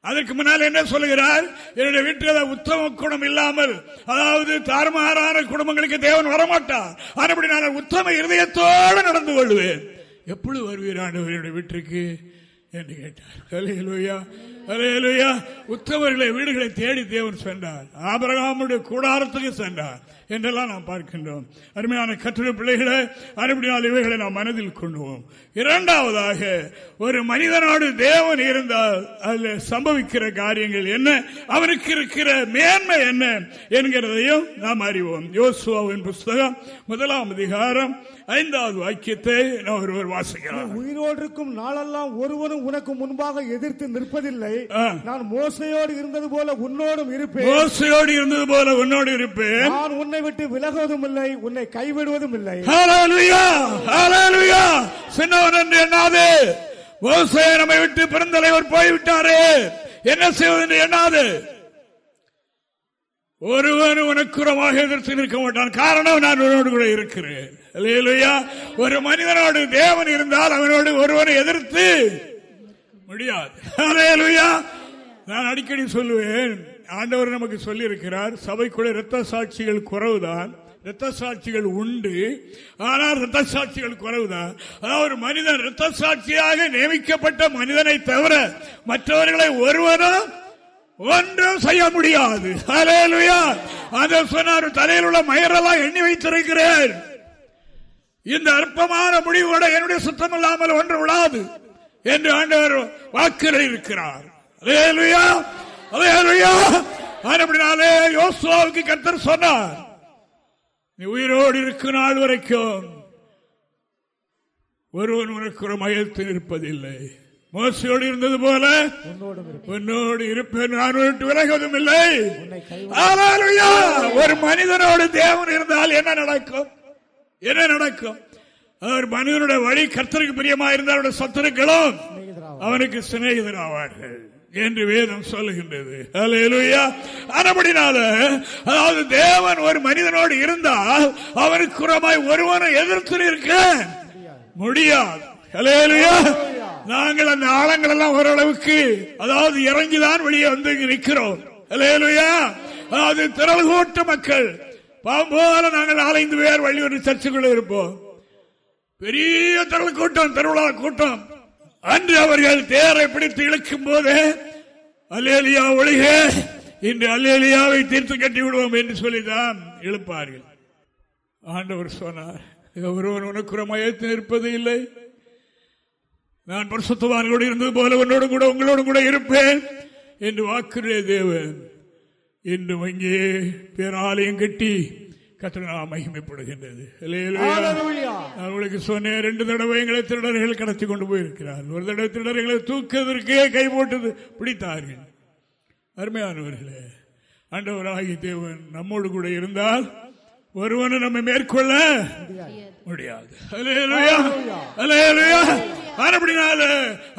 அதற்கு முன்னால் என்ன சொல்லுகிறார்? என்னுடைய வீட்டில் உத்தம குணம் இல்லாமல் அதாவது தாறுமாறான குடும்பங்களுக்கு தேவன் வரமாட்டார். ஆனப்படி நான் உத்தம இருதயத்தோடு நடந்து கொள்வேன். எப்பொழுது வருவீர் என்னுடைய வீட்டிற்கு? என்று கேட்டார். அலையலுயா அலையலுயா உத்தவர்களை வீடுகளை தேடி தேவன் சென்றார். ஆபரகாமுடைய கூடாரத்துக்கு சென்றார். என்றெல்லாம் நாம் பார்க்கின்றோம். அருமையான கற்றுரை பிள்ளைகளை அறுபடியால் இவைகளை நாம் மனதில் கொண்டுவோம் இரண்டாவதாக ஒரு மனிதனோடு தேவன் இருந்தால் அதில் சம்பவிக்கிற காரியங்கள் என்ன? அவனுக்கு இருக்கிற மேன்மை என்ன? என்கிறதையும் நாம் அறிவோம். யோசுவாவின் புஸ்தகம் முதலாம் அதிகாரம் ஐந்தாவது வாக்கியத்தை நான் ஒருவர் வாசிக்கிறார். உயிரோடு இருக்கும் நாளெல்லாம் ஒருவனும் உனக்கு முன்பாக எதிர்த்து நிற்பதில்லை. நான் மோசையோடு இருந்தது போல உன்னோடும் இருப்பேன். மோசையோடு இருந்தது போல உன்னோடு இருப்பேன். நான் உன்னை விட்டு விலகுவதும் இல்லை உன்னை கைவிடுவதும் இல்லை. சின்னவன் என்று எண்ணாது. மோசே நம்மை விட்டு பெருந்தலைவர் போய்விட்டாரே. என்ன செய்வது என்று எண்ணாது. ஒருவன் உனக்குறமாக எதிர்த்து நிற்க மாட்டான். காரணம் நான் உன்னோடு கூட இருக்கிறேன். ஒரு மனிதனோடு தேவன் இருந்தால் அவனோடு ஒருவனை எதிர்த்து முடியாது. நான் அடிக்கடி சொல்லுவேன் ஆண்டவர் நமக்கு சொல்லி இருக்கிறார் சபைக்குள்ள இரத்த சாட்சிகள் குறவுதான் இரத்த சாட்சிகள் உண்டு ஆனால் இரத்த சாட்சிகள் குறைவுதான். அதாவது ஒரு மனிதன் இரத்த சாட்சியாக நியமிக்கப்பட்ட மனிதனை தவிர மற்றவர்களை ஒருவனும் ஒன்றும் செய்ய முடியாது. ஹalleluya. சொன்னார் தலையில் உள்ள மயரெல்லாம் எண்ணி வைத்திருக்கிறேன். இந்த அற்பமான முடிவோட என்னுடைய சுத்தம் இல்லாமல் ஒன்று விடாது என்று ஆண்டவர் வாக்கில் இருக்கிறார். அப்படினாலே யோசுவாவுக்கு கர்த்தர் சொன்னார் நீ உயிரோடு இருக்கும் நாள் வரைக்கும். ஒருவன் உனக்கு ஒரு மயத்தில் இருப்பதில்லை மோசையோடு இருந்தது போல உன்னோடு இருப்பேன். நான் விட்டு விலகுவதும் இல்லை. ஒரு மனிதனோடு தேவன் இருந்தால் என்ன நடக்கும்? என்ன நடக்கும்? ஒரு மனிதனுடைய வழி கர்த்தருக்கு பிரியமா இருந்தால் அவருடைய சத்துருக்களும் அவனுக்கு சிநேகிதராவார்கள் என்று வேதம் சொல்லுகின்றது. அதாவது தேவன் ஒரு மனிதனோடு இருந்தால் அவனுக்கு புறமாய் ஒருவனை எதிர்த்து நிற்க முடியாது. நாங்கள் அந்த ஆழங்கள் எல்லாம் ஓரளவுக்கு அதாவது இறங்கிதான் வெளியே வந்து நிற்கிறோம். அதாவது திரள் கூட்ட மக்கள் பாம்போல நாங்கள் நாலஞ்சு பேர் வழி ஒரு சர்ச்சுக்குள்ள இருப்போம். பெரிய திரள் கூட்டம் திருவிழா கூட்டம். அன்று அவர்கள் தேரை பிடித்து இழுக்கும் போது அல்லேலியா ஒழிக இன்று அல்லேலியாவை தீர்த்து கட்டி விடுவோம் என்று சொல்லிதான் இழுப்பார்கள். ஆண்டவர் சொன்னார் ஒருவன் உனக்குற மயத்தில் இருப்பது இல்லை. நான் பரிசுத்தவான்களோடு இருந்தது போல உன்னோடு கூட உங்களோடு கூட இருப்பேன் என்று வாக்குறே தேவன் இன்று இங்கே பேராலயம் கட்டி கத்திர மகிமைப்படுகின்றது. நான் உங்களுக்கு சொன்னேன் ரெண்டு தடவை எங்களை திருடர்கள் கடத்தி கொண்டு போயிருக்கிறார் ஒரு தடவை திருடர்களை தூக்குவதற்கே கை போட்டது பிடித்தார்கள். அருமையானவர்களே ஆண்டவராகி தேவன் நம்மோடு கூட இருந்தால் ஒருவனை நம்ம மேற்கொள்ள முடியாது. மறுபடினால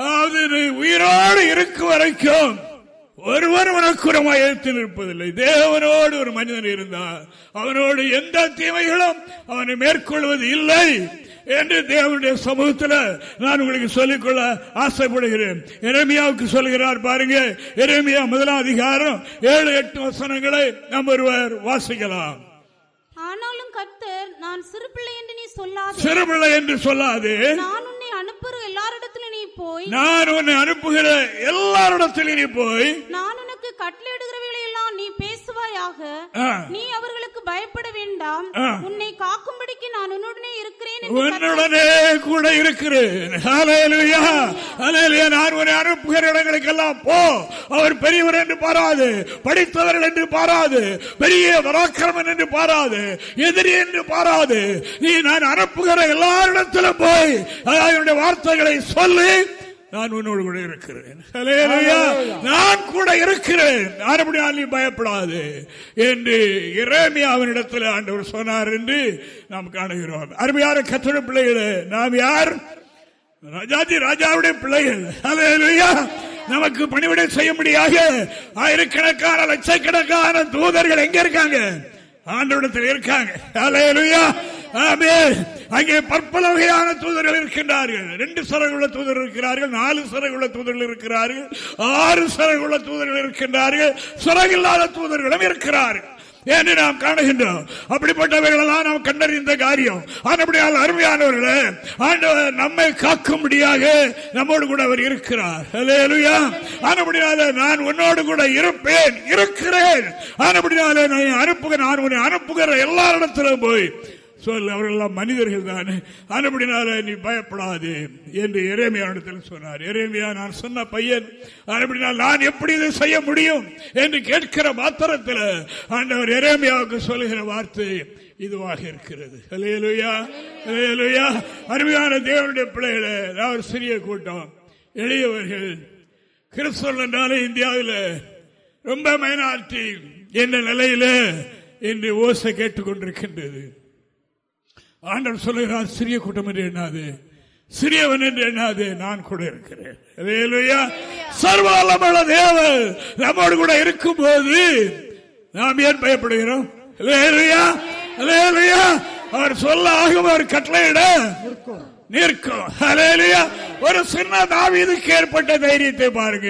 அதாவது உயிரோடு இருக்கும் வரைக்கும் ஒருவர் உனக்குறமாய் எழுத்து நிற்பதில்லை தேவனோடு ஒரு மனிதன் இருந்தார் அவனோடு எந்த தீமைகளும் அவனை மேற்கொள்வது இல்லை என்று தேவனுடைய சமூகத்தில் நான் உங்களுக்கு சொல்லிக்கொள்ள ஆசைப்படுகிறேன். இறைமையாவுக்கு சொல்கிறார் பாருங்க இறைமையா முதலாம் அதிகாரம் ஏழு எட்டு வசனங்களை நம்ம ஒருவர் வாசிக்கலாம். கர்த்தர் நான் சிறு பிள்ளை என்று நீ சொல்லாதே. சிறுபிள்ளை என்று சொல்லாது. நான் உன்னை அனுப்புற எல்லாரிடத்திலும் நீ போய் நான் உன்னை அனுப்புகிற எல்லாரிடத்திலும் நீ போய் நான் உனக்கு கட்டளையிடுகிறவைகளை எல்லாம் நீ பேசுவாயாக. நீ அவர்களுக்கு பயப்பட வேண்டாம். உன்னை காக்கும்படிக்கு நான் உன்னுடனே இருக்கிறேன் உன்னுடனே கூட இருக்கிறேன். நான் உன்னை அனுப்புகிற இடங்களுக்கெல்லாம் போ. அவர் பெரியவர் என்று பாராது படித்தவர்கள் என்று பாராது பெரிய பராக்கிரமன் என்று பாராது எதிரி என்று பாராது. நீ நான் அனுப்புகிற எல்லாரிடத்திலும் போய் என்னுடைய வார்த்தைகளை சொல்லி. நான் உன்னோடு கூட இருக்கிறேன். நான் கூட இருக்கிறேன். மறுபடியும் நீ பயப்படாது என்று இறைமையாவினிடத்தில் ஆண்டவர் சொன்னார் என்று நாம் காணுகிறோம். அருமையான கத்தோட பிள்ளைகளே நாம் யார்? ராஜாஜி ராஜாவுடைய பிள்ளைகள். ஹalleluya. நமக்கு பணிவிடை செய்ய முடியாக ஆயிரக்கணக்கான லட்சக்கணக்கான தூதர்கள் எங்க இருக்காங்க? ஆண்டவடத்தில் இருக்காங்க. ஹalleluya. அங்கே பற்பல வகையான தூதர்கள் இருக்கின்றார்கள். ரெண்டு சரகுள்ள தூதர் இருக்கிறார்கள் நாலு சரகுள்ள தூதர்கள் இருக்கிறார்கள் ஆறு சரகுள்ள தூதர்கள் இருக்கின்றார்கள் சிறகில்லாத தூதர்களும் இருக்கிறார்கள். என்று நாம் காணுகின்றோம். அப்படிப்பட்டவர்களெல்லாம் நாம் கண்டறிந்த காரியம். ஆனபடியால் அருமையானவர்களே ஆண்டவர் நம்மை காக்கும்படியாக நம்மோடு கூட அவர் இருக்கிறார். ஆனபடியால நான் உன்னோடு கூட இருப்பேன் இருக்கிறேன். ஆனபடியால நான் அனுப்புகிற நான் உன்னை அனுப்புகிற எல்லாரிடத்திலும் போய் சொல் அவர்கள் மனிதர்கள் தான். அதுபடினால நீ பயப்படாது என்று இறைமையானிடத்தில் சொன்னார். இறைமையா நான் சொன்ன பையன். அதுபடினால் நான் எப்படி இதை செய்ய முடியும் என்று கேட்கிற மாத்திரத்தில் ஆண்டவர் இறைமையாவுக்கு சொல்லுகிற வார்த்தை இதுவாக இருக்கிறது. அருமையான தேவனுடைய பிள்ளைகளை அவர் சிறிய கூட்டம். எளியவர்கள் கிறிஸ்தவர்கள் என்றாலே இந்தியாவில் ரொம்ப மைனாரிட்டி என்ற நிலையில இன்று ஓசை கேட்டுக்கொண்டிருக்கின்றது. ஆண்டவர் சொல்லுகிறார் சிறிய கூட்டம் என்று எண்ணாது. சிறியவன் என்று எண்ணாது. நான் கூட இருக்கிறேன். சர்வாலமள தேவன் நம்மோடு கூட இருக்கும் போது நாம் ஏன் பயப்படுகிறோம்? அவர் சொல்ல ஆகும் அவர் கட்டளையிட நிற்கும். ஒரு சின்ன தாவீதுக்கு ஏற்பட்ட தைரியத்தை பாருங்க.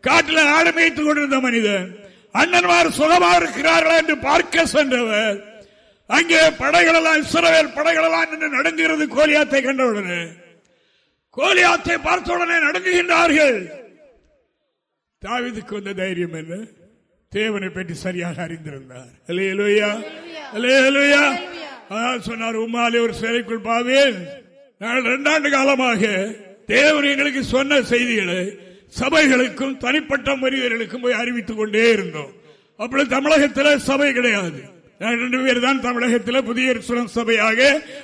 காட்டில் ஆடு மேய்த்துக் கொண்டிருந்த மனிதன் அண்ணன்மார் சுகமா இருக்கிறார்களா என்று பார்க்க சென்றவர் அங்கே படைகளெல்லாம் இஸ்ரவேல் படைகளெல்லாம் நின்று நடுங்குகிறது. கோலியாத்தை கண்டவுடனே கோலியாத்தை பார்த்தவுடனே நடுங்குகின்றார்கள். தாவிதுக்கு வந்த தைரியம் என்ன? தேவனை பற்றி சரியாக அறிந்திருந்தார். சொன்னார் உமாலே ஒரு சிலைக்குள் பாவேன். நாங்கள் இரண்டாண்டு காலமாக தேவன் எங்களுக்கு சொன்ன செய்திகளை சபைகளுக்கும் தனிப்பட்ட மனிதர்களுக்கும் போய் அறிவித்துக் கொண்டே இருந்தோம். அப்படி தமிழகத்தில் சபை கிடையாது. ரெண்டு பேர் தான் தமிழகத்தில் புதிய சபையாக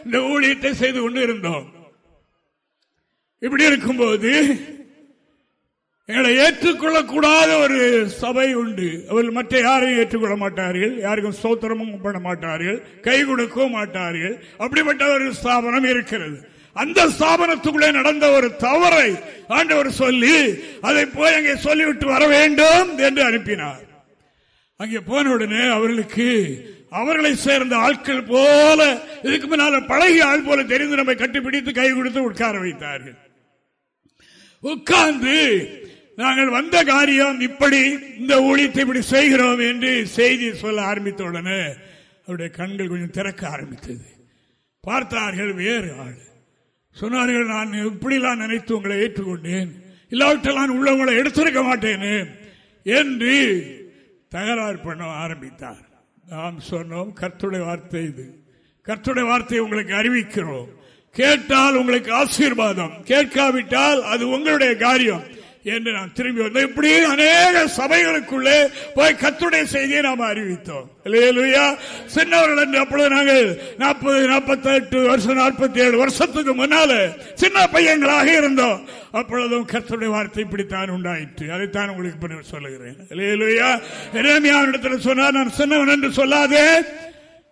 இந்த ஊழியத்தை செய்து கொண்டு இருந்தோம் இப்படி இருக்கும்போது எங்களை ஏற்றுக்கொள்ளக்கூடாத ஒரு சபை உண்டு. அவர்கள் மற்ற யாரையும் ஏற்றுக்கொள்ள மாட்டார்கள். யாருக்கும் சோத்திரமும் பண்ண மாட்டார்கள். கை கொடுக்கவும் மாட்டார்கள். அப்படிப்பட்ட ஒரு ஸ்தாபனம் இருக்கிறது. அந்த ஸ்தாபனத்துக்குள்ளே நடந்த ஒரு தவறை ஆண்டவர் சொல்லி அதை போய் அங்கே சொல்லிவிட்டு வர வேண்டும் என்று அனுப்பினார். அங்கே போன உடனே அவர்களுக்கு அவர்களை சேர்ந்த ஆட்கள் போல இதுக்கு முன்னால பழகிய ஆள் போல தெரிந்து நம்மை கட்டிப்பிடித்து கை கொடுத்து உட்கார வைத்தார்கள். உட்கார்ந்து நாங்கள் வந்த காரியம் இப்படி இந்த ஊழியத்தை இப்படி செய்கிறோம் என்று செய்தி சொல்ல ஆரம்பித்த உடனே அவருடைய கண்கள் கொஞ்சம் திறக்க ஆரம்பித்தது. பார்த்தார்கள் வேறு ஆள். சொன்னார்கள் நான் இப்படிலாம் நினைத்து உங்களை ஏற்றுக்கொண்டேன். இல்லாவிட்டெல்லாம் உள்ளவங்களை எடுத்திருக்க மாட்டேன் என்று தகராறு பண்ண ஆரம்பித்தார். நாம் சொன்னோம் கர்த்துடைய வார்த்தை இது. கர்த்துடைய வார்த்தையை உங்களுக்கு அறிவிக்கிறோம். கேட்டால் உங்களுக்கு ஆசீர்வாதம். கேட்காவிட்டால் அது உங்களுடைய காரியம். என்று நாம் திரும்பி வந்தோம் இப்படி அநேக சபைகளுக்குள்ளே போய் கத்துடைய செய்தியை நாம் அறிவித்தோம். சின்னவர்கள் என்று அப்பொழுது நாங்கள் நாற்பது நாற்பத்தி எட்டு வருஷம் நாற்பத்தி ஏழு வருஷத்துக்கு முன்னால சின்ன பையங்களாக இருந்தோம். அப்பொழுதும் கத்துடைய வார்த்தை இப்படித்தான் உண்டாயிற்று. அதைத்தான் உங்களுக்கு சொல்லுகிறேன். இடத்துல சொன்னார் நான் சின்னவன் என்று சொல்லாதே.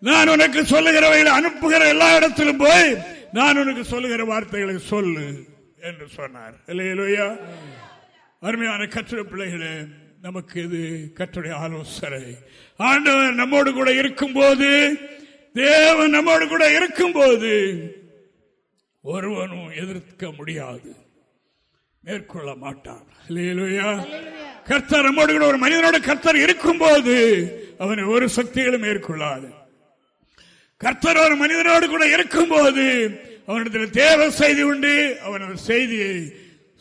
நான் உனக்கு சொல்லுகிறவைகளை அனுப்புகிற எல்லா இடத்திலும் போய் நான் உனக்கு சொல்லுகிற வார்த்தைகளை சொல்லு என்று சொன்னார். இல்லையா அருமையான கற்றுரை பிள்ளைகளே நமக்கு இது கற்றுடைய ஆலோசனை. ஆண்டவர் நம்மோடு கூட இருக்கும் போது தேவன் நம்மோடு கூட இருக்கும் போது ஒருவனும் எதிர்க்க முடியாது. மேற்கொள்ள மாட்டான். கர்த்தர் நம்மோடு கூட ஒரு மனிதனோட கர்த்தர் இருக்கும் போது அவனை ஒரு சக்திகளும் மேற்கொள்ளாது. கர்த்தர் ஒரு மனிதனோடு கூட இருக்கும் போது அவனிடத்தில் தேவ செய்தி உண்டு அவனது செய்தியை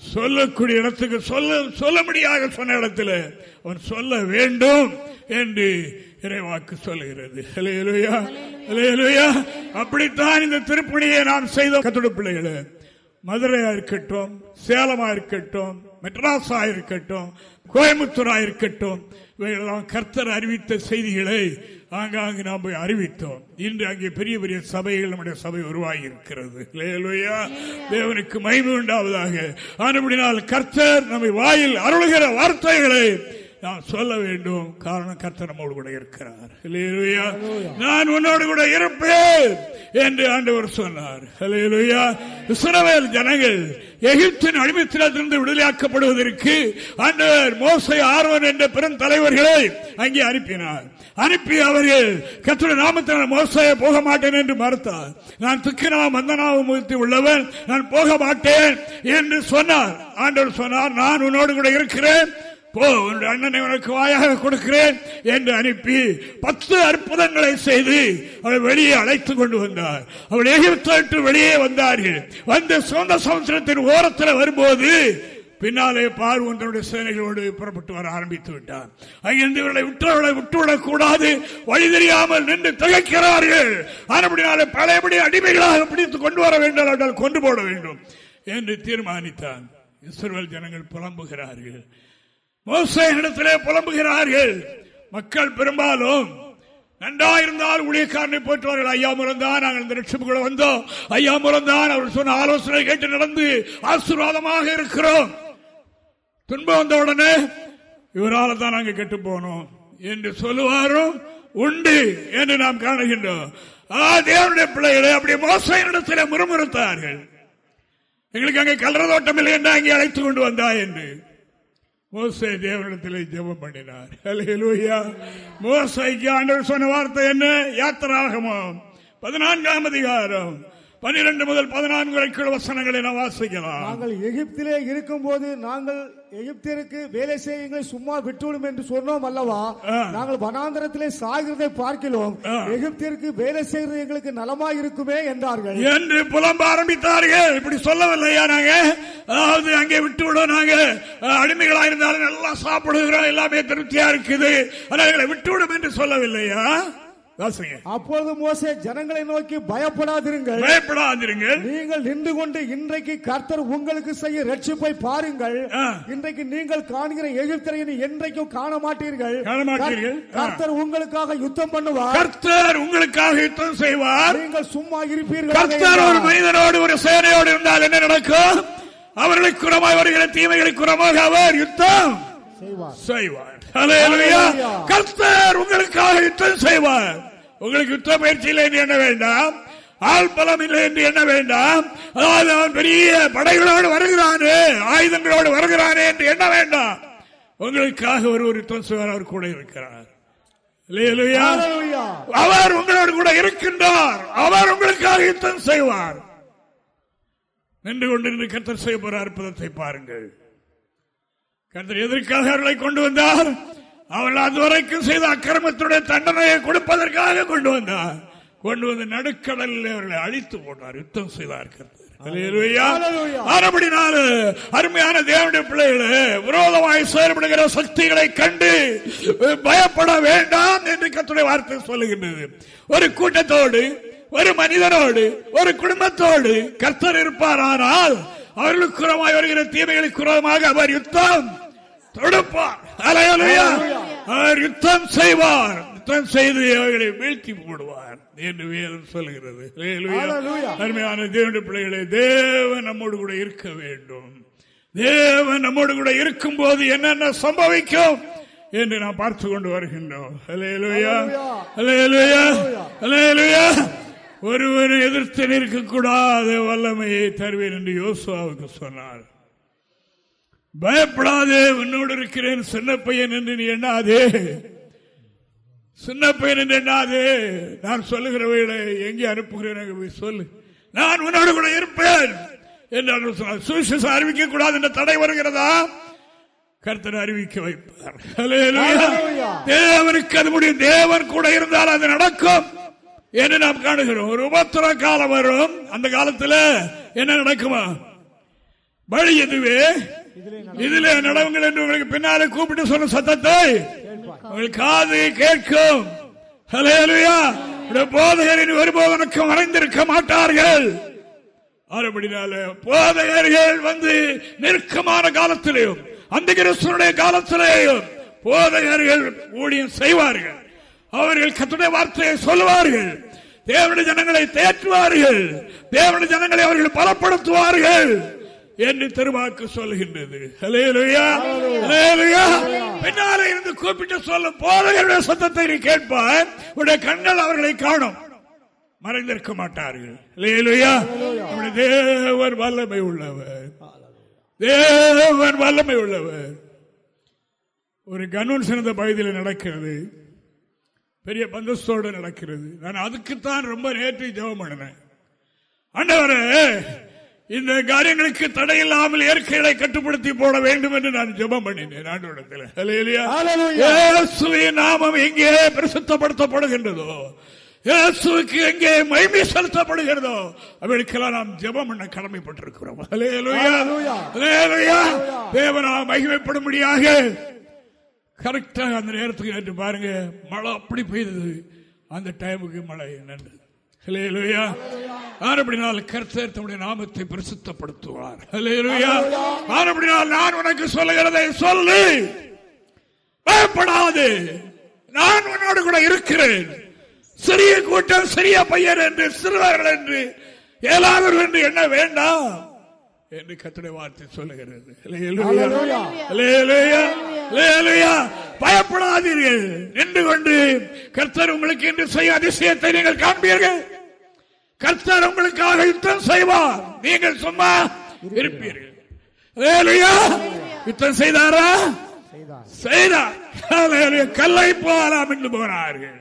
சொல்லக்கூடிய இடத்துக்கு சொல்ல சொல்ல முடியாத சொன்ன இடத்துல அவன் சொல்ல வேண்டும் என்று இறைவாக்கு சொல்லுகிறது. அப்படித்தான் இந்த திருப்பணியை நாம் செய்த கத்தோட பிள்ளைகளை. மதுரையா இருக்கட்டும் சேலமா இருக்கட்டும் மெட்ராஸா இருக்கட்டும் கோயம்புத்தூரா இருக்கட்டும் இவைகளெல்லாம் கர்த்தர் அறிவித்த செய்திகளை ஆங்காங்கு நாம் போய் அறிவித்தோம். இன்று அங்கே பெரிய பெரிய சபைகள் நம்முடைய சபை உருவாகி இருக்கிறது தேவனுக்கு மகிமை உண்டாவதாக. ஆனப்படினால் கர்த்தர் நம்மை வாயில் அருள்கிற வார்த்தைகளை நான் சொல்ல வேண்டும். காரணம் கர்த்தர் நம்மோடு கூட இருக்கிறார். நான் உன்னோடு கூட இருப்பேன் என்று ஆண்டவர் சொன்னார். இஸ்ரவேல் ஜனங்கள் எகிப்தின் அடிமத்திலிருந்து விடுதலையாக்கப்படுவதற்கு ஆண்டவர் மோசை ஆர்வன் என்ற பெரும் தலைவர்களை அங்கே அனுப்பினார். அனுப்பி அவர்கள் கத்துடைய நாமத்தில் மோசைய போக மாட்டேன் என்று மறுத்தார். நான் துக்கினா மந்தனாவும் முயற்சி உள்ளவன் நான் போக மாட்டேன் என்று சொன்னார். ஆண்டவர் சொன்னார் நான் உன்னோடு கூட இருக்கிறேன். போ உன் அண்ணனை உனக்கு வாயாக கொடுக்கிறேன் என்று அனுப்பி பத்து அற்புதங்களை செய்து அவள் வெளியே அழைத்து கொண்டு வந்தார். அவள் எகிப்து வெளியே வந்தார்கள். வந்து சொந்த சமுத்திரத்தின் ஓரத்தில் வரும்போது பின்னாலே பார்வன் தன்னுடைய சேனைகளோடு புறப்பட்டு வர ஆரம்பித்து விட்டார். அங்கிருந்து இவர்களை விட்டவர்களை விட்டுவிடக் கூடாது. வழி தெரியாமல் நின்று திகைக்கிறார்கள். ஆனப்படினாலே பழையபடி அடிமைகளாக பிடித்து கொண்டு வர வேண்டும் என்றால் கொண்டு போட வேண்டும் என்று தீர்மானித்தான். இஸ்ரேல் ஜனங்கள் புலம்புகிறார்கள். மோசையிடத்திலே புலம்புகிறார்கள். மக்கள் பெரும்பாலும் நன்றாயிருந்தால் ஊழியக்காரனை போற்றுவார்கள். ஐயா மூலம் நாங்கள் இந்த லட்சத்துக்குள்ள வந்தோம். ஐயா முறந்தான் அவர் சொன்ன ஆலோசனை கேட்டு நடந்து ஆசீர்வாதமாக இருக்கிறோம். துன்பம் வந்த உடனே இவரால் தான் நாங்கள் கெட்டு போனோம் என்று சொல்லுவாரும் உண்டு என்று நாம் காணுகின்றோம். தேவனுடைய பிள்ளைகளை அப்படி மோசையிடத்தில் முறுமுறுத்தார்கள். எங்களுக்கு அங்கே கலர தோட்டம் இல்லை என்று அங்கே அழைத்துக் கொண்டு வந்தா என்று. மோசை தேவனிடத்தில் ஜெபம் பண்ணினார். மோசைக்கு ஆண்டவர் சொன்ன வார்த்தை என்ன? யாத்திராகமம் பதினான்காம் அதிகாரம். பனிரெண்டு முதல் பதினான்கு வரைக்கும் வசனங்களை நாம் வாசிக்கலாம். நாங்கள் எகிப்திலே இருக்கும் போது நாங்கள் எகிப்தியருக்கு வேலை செய்யுங்களை சும்மா விட்டுவிடும் என்று சொன்னோம் அல்லவா? நாங்கள் வனாந்தரத்திலே சாகிறதை பார்க்கிறோம். எகிப்தியருக்கு வேலை செய்வது எங்களுக்கு நலமா இருக்குமே என்றார்கள். என்று புலம்ப ஆரம்பித்தார்கள். இப்படி சொல்லவில்லையா நாங்க? அதாவது அங்கே விட்டு விடும் நாங்க அடிமைகளா இருந்தாலும் நல்லா சாப்பிடுகிறோம். எல்லாமே திருப்தியா இருக்குது. ஆனால் விட்டுவிடும் என்று சொல்லவில்லையா? அப்பொழுது மோசே ஜனங்களை நோக்கி பயப்படாதிருங்கள். பயப்படாதிருங்கள். நீங்கள் நின்று கொண்டு இன்றைக்கு கர்த்தர் உங்களுக்கு செய்ய ரட்சிப்பை பாருங்கள். இன்றைக்கு நீங்கள் காண்கிற எகிப்தரை என்றைக்கும் காண மாட்டீர்கள் கர்த்தர் உங்களுக்காக யுத்தம் பண்ணுவார். கர்த்தர் உங்களுக்காக யுத்தம் செய்வார். நீங்கள் சும்மா இருப்பீர்கள் கர்த்தர் ஒரு மனிதனோடு ஒரு சேனையோடு இருந்தால் என்ன நடக்கும்? அவர்களுக்கு குறமாய் வருகிற தீமைகளுக்கு குறமாக அவர் யுத்தம் செய்வார். கர்த்தர் உங்களுக்காக யுத்தம் செய்வார். உங்களுக்கு யுத்த பயிற்சியில் என்று எண்ண வேண்டாம்? ஆள் பலம் இல்லை என்று எண்ண வேண்டாம்? அதாவது அவன் பெரிய படைகளோடு வருகிறானே ஆயுதங்களோடு வருகிறானே என்று எண்ண வேண்டாம்? உங்களுக்காக ஒரு ஒரு யுத்தம் செய்வார் அவர் கூட இருக்கிறார். அவர் உங்களோடு கூட இருக்கின்றார். அவர் உங்களுக்காக யுத்தம் செய்வார். நின்று கொண்டு கத்தர் செய்ய போற அற்புதத்தை பாருங்கள். கத்தர் எதற்காக அவர்களை கொண்டு வந்தார்? அவர்கள் அதுவரைக்கும் செய்த அக்கிரமத்துடைய தண்டனையை கொடுப்பதற்காக கொண்டு வந்தார் கொண்டு வந்து நடுக்கடலில் அவர்களை அழித்து போட்டார். யுத்தம் செய்தார் அருமையான தேவனுடைய பிள்ளைகளே விரோதமாய் செயல்படுகிற சக்திகளை கண்டு பயப்பட வேண்டாம் என்று கத்துடைய வார்த்தை சொல்லுகின்றது. ஒரு கூட்டத்தோடு ஒரு மனிதனோடு ஒரு குடும்பத்தோடு கர்த்தர் இருப்பாரானால் அவர்களுக்கு குறமாய் வருகிற தீமைகளுக்கு குறமாக அவர் யுத்தம் தொடுப்பார். யுத்தம் செய்வார். யுத்தம் செய்து அவர்களை வீழ்த்தி போடுவார். என்று வேதம் சொல்கிறது அருமையான தேவனுடைய பிள்ளைகளை தேவன் நம்மோடு கூட இருக்க வேண்டும். தேவன் நம்மோடு கூட இருக்கும் போது என்னென்ன சம்பவிக்கும் என்று நாம் பார்த்து கொண்டு வருகின்றோம். ஒருவரை எதிர்த்து நிற்கக்கூடாத வல்லமையை தருவேன் என்று யோசுவாவுக்கு சொன்னார். பயப்படாதே உன்னோடு இருக்கிறேன் சின்ன பையன் என்று நீ எண்ணாதே. சின்ன பையன் என்று எண்ணாதே. நான் சொல்லுகிறவைகளை எங்கே அனுப்புகிறேன் சொல்லு. நான் உன்னோடு கூட இருப்பேன் என்று சொன்னார் சுவிசேஷம் அறிவிக்க கூடாது என்ற தடை வருகிறதா? கர்த்தர் அறிவிக்க வைப்பார். தேவனுக்கு அது முடியும். தேவன் கூட இருந்தால் அது நடக்கும் என்று நாம் காணுகிறோம். ஒரு உபத்திர காலம் வரும். அந்த காலத்தில் என்ன நடக்குமா? வழி எதுவே இதுல நடவுங்கள் என்று உங்களுக்கு பின்னாலே கூப்பிட்டு சொன்ன சத்தத்தை உங்கள் காது கேட்கும். போதகரின் ஒருபோதனுக்கும் மறைந்திருக்க மாட்டார்கள். மறுபடினால போதகர்கள் வந்து நெருக்கமான காலத்திலேயும் அந்த கிறிஸ்தனுடைய காலத்திலேயும் போதகர்கள் ஊழியம் செய்வார்கள். அவர்கள் கத்துடைய வார்த்தையை சொல்லுவார்கள். தேவனுடைய ஜனங்களை தேற்றுவார்கள். தேவனுடைய ஜனங்களை அவர்கள் பலப்படுத்துவார்கள். என்று திருவாக்கு சொல்லுகின்றது பின்னாலே இருந்து கூப்பிட்டு சொல்லும் போதையுடைய சத்தத்தை நீ கேட்பார் உடைய கண்கள் அவர்களை காணும். மறைந்திருக்க மாட்டார்கள். தேவன் வல்லமை உள்ளவர். தேவன் வல்லமை உள்ளவர். ஒரு கன்வன் சிறந்த பகுதியில் நடக்கிறது. பெரிய பந்தஸ்தோடு நடக்கிறது. நான் அதுக்குத்தான் ரொம்ப நேற்று ஜெபம் பண்ணினேன். ஆண்டவரே இந்த காரியங்களுக்கு தடையில்லாமல் இயற்கைகளை கட்டுப்படுத்தி போட வேண்டும் என்று நான் ஜெபம் பண்ணினேன் ஆண்டோடத்தில் நாமம் எங்கே பிரசுத்தப்படுத்தப்படுகின்றதோ இயேசுக்கு எங்கே மைமை செலுத்தப்படுகிறதோ அவர்களுக்கெல்லாம் நாம் ஜெபம் பண்ண கடமைப்பட்டிருக்கிறோம். தேவனா மகிமைப்படும்படியாக கரெக்டாக அந்த நேரத்துக்கு நேற்று பாருங்க மழை அப்படி பெய்தது. அந்த டைமுக்கு மழை என்னன்னு ஆனப்படினால் கர்த்தர் தம்முடைய நாமத்தை பிரசித்தப்படுத்துவார். ஆனப்படினால் நான் உனக்கு சொல்லுகிறதை சொல்லு. பயப்படாது. நான் உன்னோடு கூட இருக்கிறேன். சிறிய கூட்டம் சிறிய பையன் என்று சிறுவர்கள் என்று ஏழாவர்கள் என்று என்ன வேண்டாம். என்று கத்துடைய வார்த்தை சொல்லுகிறது. பயப்படாதீர்கள். நின்று கொண்டு கர்த்தர் உங்களுக்கு என்று செய்ய அதிசயத்தை நீங்கள் காண்பீர்கள். கர்த்தர் உங்களுக்காக யுத்தம் செய்வார். நீங்கள் சும்மா இருப்பீர்கள். யுத்தம் செய்தாரா? செய்தார். கல்லை போகலாம் என்று போனார்கள்.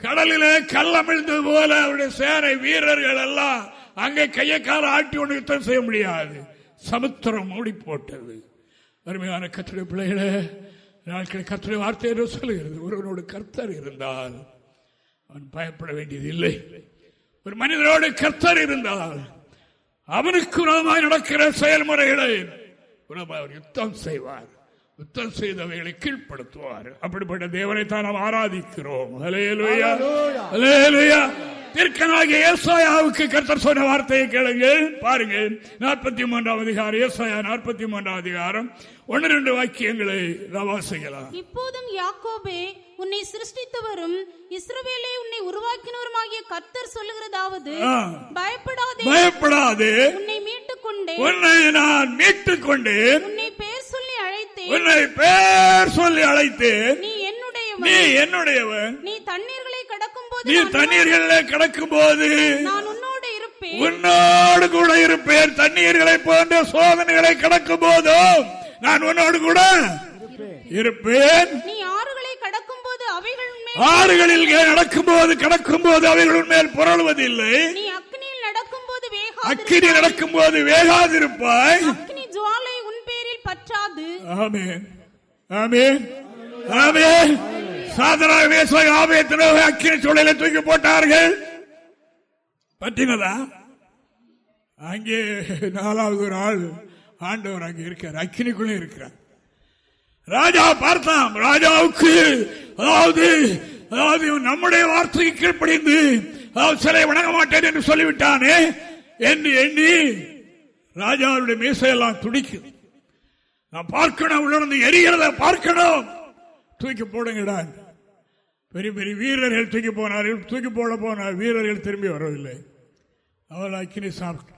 கடலிலே கல்லமிழ்ந்தது போல அவருடைய சேனை வீரர்கள் எல்லாம் அங்கே கையை கால ஆட்டி ஒன்று யுத்தம் செய்ய முடியாது. சமுத்திரம் மூடி போட்டது அருமையான கத்துடைய பிள்ளைகளே நாட்கள் கத்துடைய வார்த்தை என்று சொல்லுகிறது. ஒருவனோடு கர்த்தர் இருந்தால் அவன் பயப்பட வேண்டியது இல்லை. ஒரு மனிதனோடு கர்த்தர் இருந்தால் அவனுக்கு உணவாய் நடக்கிற செயல்முறைகளை அவர் யுத்தம் செய்வார். யுத்தம் செய்தவைகளை கீழ்ப்படுத்துவார். அப்படிப்பட்ட தேவனை தான் நாம் ஆராதிக்கிறோம். தீர்க்கனாகிய ஏசாயாவுக்கு கர்த்தர் சொன்ன வார்த்தையை கேளுங்கள். பாருங்கள். நாற்பத்தி மூன்றாம் அதிகாரம் ஏசாயா நாற்பத்தி மூன்றாம் அதிகாரம். ஒன்னு ரெண்டு வாக்கியங்களை வாசிக்கலாம். இப்போதும் யாக்கோபே உன்னை சிருஷ்டித்தவரும் இஸ்ரவேலை உன்னை உருவாக்கினவருமாகிய கர்த்தர் சொல்லுகிறதாவது பயப்படாதே. பயப்படாதே. உன்னை மீட்டுக் கொண்டேன் உன்னை நான் மீட்டுக் கொண்டேன் உன்னை பேர் சொல்லி அழைத்தேன். உன்னை பேர் சொல்லி அழைத்தேன். நீ என்னுடையவன். நீ என்னுடையவன். நீ தண்ணீர்களை கடக்கும் போது நீ தண்ணீர்களை கடக்கும் போது நான் உன்னோடு இருப்பேன். உன்னோடு கூட இருப்பேன். தண்ணீர்களை போன்ற சோதனைகளை கடக்கும் போதும் நான் உன்னோடு கூட இருப்பேன். நீ ஆறுகளை கடக்கும் போது அவைகள் ஆறுகளில் நடக்கும் போது கடக்கும் போது அவைகள் மேல் புரளுவதில்லை. நீ அக்னியில் நடக்கும் போது அக்கினி நடக்கும் போது வேகாதிருப்பாய். அக்னி ஜுவாலை உன் பேரில் பற்றாது. ஆமேன். ஆமேன். ஆமேன். சாதனாக ஆபேத்தின அக்கினி சூழலை தூக்கி போட்டார்கள். பற்றினதா? அங்கே நாலாவது ஒரு ஆள் ஆண்டவர் அங்கே இருக்கார் அக்கினிக்குள்ளே இருக்கிறார். ராஜா பார்த்தான் ராஜாவுக்கு அதாவது அதாவது நம்முடைய வார்த்தைக்கு கீழ்ப்படிந்து அதாவது சிலை வணங்க மாட்டேன் என்று சொல்லிவிட்டானே என்று எண்ணி ராஜாவுடைய மீசையெல்லாம் துடிக்கும். நான் பார்க்கணும் உணர்ந்து எரிகிறத பார்க்கணும். தூக்கி போடுங்கடா. பெரிய பெரிய வீரர்கள் தூக்கி போனார்கள் தூக்கி போட போன வீரர்கள் திரும்பி வரவில்லை. அவள் அக்கினி சாப்பிட்டு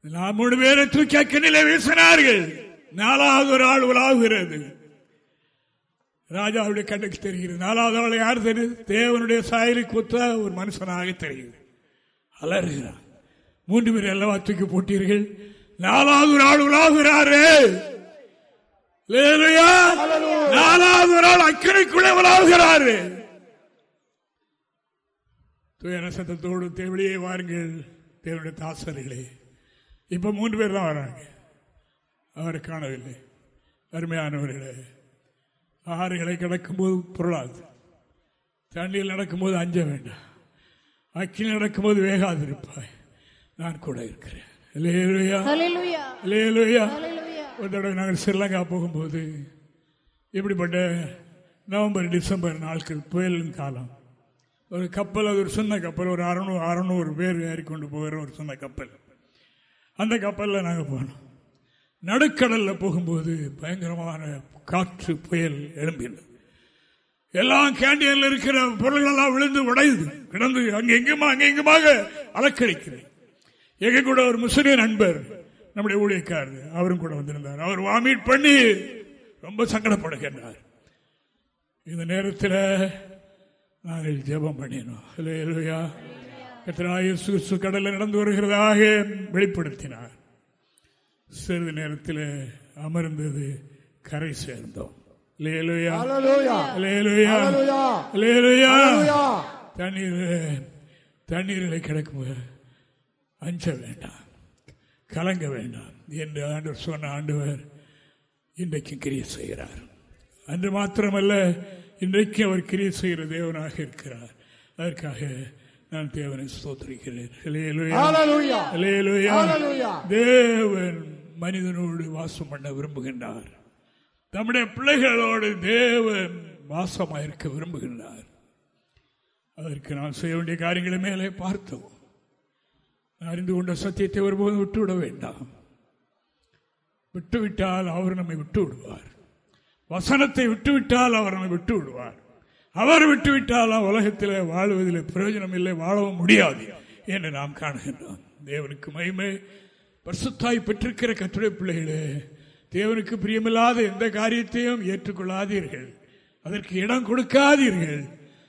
நான் மூணு பேரை தூக்கி அக்கினில வீசினார்கள். நாலாவது ஒரு ஆள் உலாவுகிறது. ராஜாவுடைய கண்ணுக்கு தெரிகிறது. நாலாவது ஆள் யார் தெரியுது? தேவனுடைய சாயலி குத்த ஒரு மனுஷனாக தெரிகிறது அலறுகிறார் மூன்று பேர் எல்லாம் தூக்கி போட்டீர்கள்? நாலாவது ஒரு ஆள் உலாவுகிறாரு. நாலாவது ஒரு ஆள் அக்கறைக்குள்ளே உலாவுகிறாரு. துயர சத்தத்தோடு தேவடியே வாருங்கள் தேவனுடைய தாசர்களே. இப்ப மூன்று பேர் தான் வராங்க. அவரை காணவில்லை. அருமையானவர்களே ஆறுகளை கிடக்கும்போது பொருளாது. தண்ணியில் நடக்கும்போது அஞ்ச வேண்டாம். அக்கினி நடக்கும்போது வேகாதிருப்பாய். நான் கூட இருக்கிறேன். ஒரு தடவை நாங்கள் ஸ்ரீலங்கா போகும்போது இப்படிப்பட்ட நவம்பர் டிசம்பர் நாட்கள் புயலின் காலம். ஒரு கப்பல் அது ஒரு சின்ன கப்பல் ஒரு அறநூறு அறநூறு பேர் கொண்டு போகிற ஒரு சின்ன கப்பல். அந்த கப்பலில் நாங்கள் போனோம். நடுக்கடலில் போகும்போது பயங்கரமான காற்று புயல் எழும்பினது எல்லாம் கேண்டியனில் இருக்கிற பொருள்கள் விழுந்து உடையுது. கிடந்து அங்கெங்குமா அங்கெங்குமாக அங்க எங்க கூட ஒரு முஸ்லீம் நண்பர் நம்முடைய ஊழியக்காரர் அவரும் கூட வந்திருந்தார். அவர் வாமிட் பண்ணி ரொம்ப சங்கடப்படுகின்றார். இந்த நேரத்தில் நாங்கள் ஜெபம் பண்ணினோம். கடலில் நடந்து வருகிறதாக வெளிப்படுத்தினார். சிறிது நேரத்தில் அமர்ந்தது கரை சேர்ந்தோம். தண்ணீர் தண்ணீரில் கிடக்கும் அஞ்ச வேண்டாம். கலங்க வேண்டாம் என்று ஆண்டவர் சொன்ன ஆண்டவர் இன்றைக்கு கிரியை செய்கிறார். அன்று மாத்திரமல்ல இன்றைக்கு அவர் கிரியை செய்கிற தேவனாக இருக்கிறார். அதற்காக நான் தேவனை ஸ்தோத்திரிக்கிறேன். தேவன் மனிதனோடு வாசம் பண்ண விரும்புகின்றார். நம்முடைய பிள்ளைகளோடு தேவன் வாசமாயிருக்க விரும்புகின்றார். அதற்கு நான் செய்ய வேண்டிய காரியங்களை மேலே பார்த்தோம். அறிந்து கொண்ட சத்தியத்தை ஒருபோதும் விட்டுவிட வேண்டாம். விட்டுவிட்டால் அவர் நம்மை விட்டு விடுவார் வசனத்தை விட்டுவிட்டால் அவர் நம்மை விட்டு விடுவார் அவர் விட்டுவிட்டால் உலகத்தில் வாழ்வதில் பிரயோஜனம் இல்லை வாழவும் முடியாது என்று நாம் காணுகின்றோம். தேவனுக்கு மகிமை. பிரசுத்தாய் பெற்றிருக்கிற கட்டுரை பிள்ளைகளே தேவனுக்கு பிரியமில்லாத எந்த காரியத்தையும் ஏற்றுக்கொள்ளாதீர்கள். அதற்கு இடம் கொடுக்காதீர்கள்.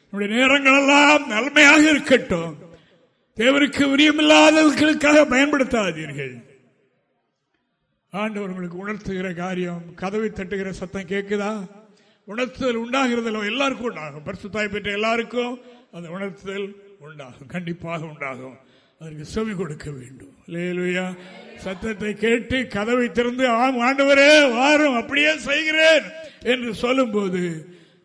நம்முடைய நேரங்கள் எல்லாம் நன்மையாக இருக்கட்டும். தேவருக்கு விரியமில்லாதவர்களுக்காக பயன்படுத்தாதீர்கள். ஆண்டவர் உங்களுக்கு உணர்த்துகிற காரியம் கதவை தட்டுகிற சத்தம் கேட்குதா உணர்த்துதல் உண்டாகிறதுல எல்லாருக்கும் உண்டாகும். பரிசுத்தாய் பெற்ற எல்லாருக்கும் அந்த உணர்த்துதல் உண்டாகும் கண்டிப்பாக உண்டாகும். அதற்கு செவி கொடுக்க வேண்டும். இல்லையா சத்தத்தை கேட்டு கதவை திறந்து ஆம் ஆண்டவரே வாரும் அப்படியே செய்கிறேன் என்று சொல்லும்போது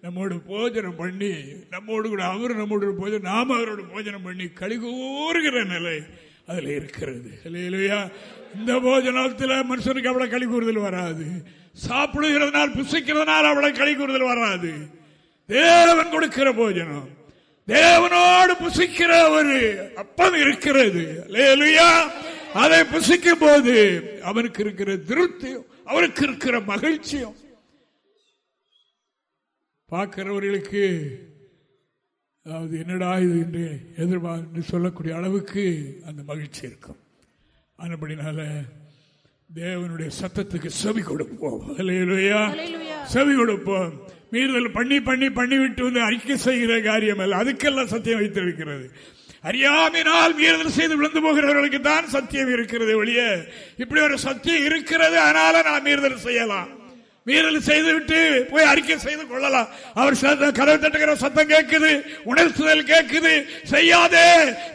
நம்மோடு போஜனம் பண்ணி நம்மோடு கூட அவர் நம்மோடு போஜனம் நாம அவரோட போஜனம் பண்ணி கழிகூறுகிற நிலை அதில் இருக்கிறது. இல்லையா இந்த போஜனத்தில் மனுஷனுக்கு அவ்வளோ களி கூறுதல் வராது. சாப்பிடுகிறதுனால் புசிக்கிறதுனால் அவ்வளோ களி கூறுதல் வராது. தேவன் கொடுக்கிற போஜனம். தேவனோடு புசிக்கிற ஒரு அப்பம் இருக்கிறது. இல்லையா அதை புசிக்கும் போது அவனுக்கு இருக்கிற திருப்தியும் அவருக்கு இருக்கிற மகிழ்ச்சியும் பார்க்கிறவர்களுக்கு அதாவது என்னடா இது என்று எதிர்பார்த்து சொல்லக்கூடிய அளவுக்கு அந்த மகிழ்ச்சி இருக்கும். ஆனபடினால தேவனுடைய சத்தத்துக்கு செவி கொடுப்போம். செவி கொடுப்போம். மீறுதல் பண்ணி பண்ணி பண்ணி விட்டு வந்து அறிக்கை செய்கிற காரியம் அல்ல. அதுக்கெல்லாம் சத்தியம் வைத்திருக்கிறது. அறியாமையினால் மீறுதல் செய்து விழுந்து போகிறவர்களுக்கு தான் சத்தியம் இருக்கிறது ஒழிய இப்படி ஒரு சத்தியம் இருக்கிறது அதனால நான் மீறுதல் செய்யலாம். மீறல் செய்துவிட்டு போய் அறிக்கை செய்து கொள்ளலாம். அவர் கதவை தட்டுகிற சத்தம் கேட்குது உணர்த்துதல் கேட்குது. செய்யாதே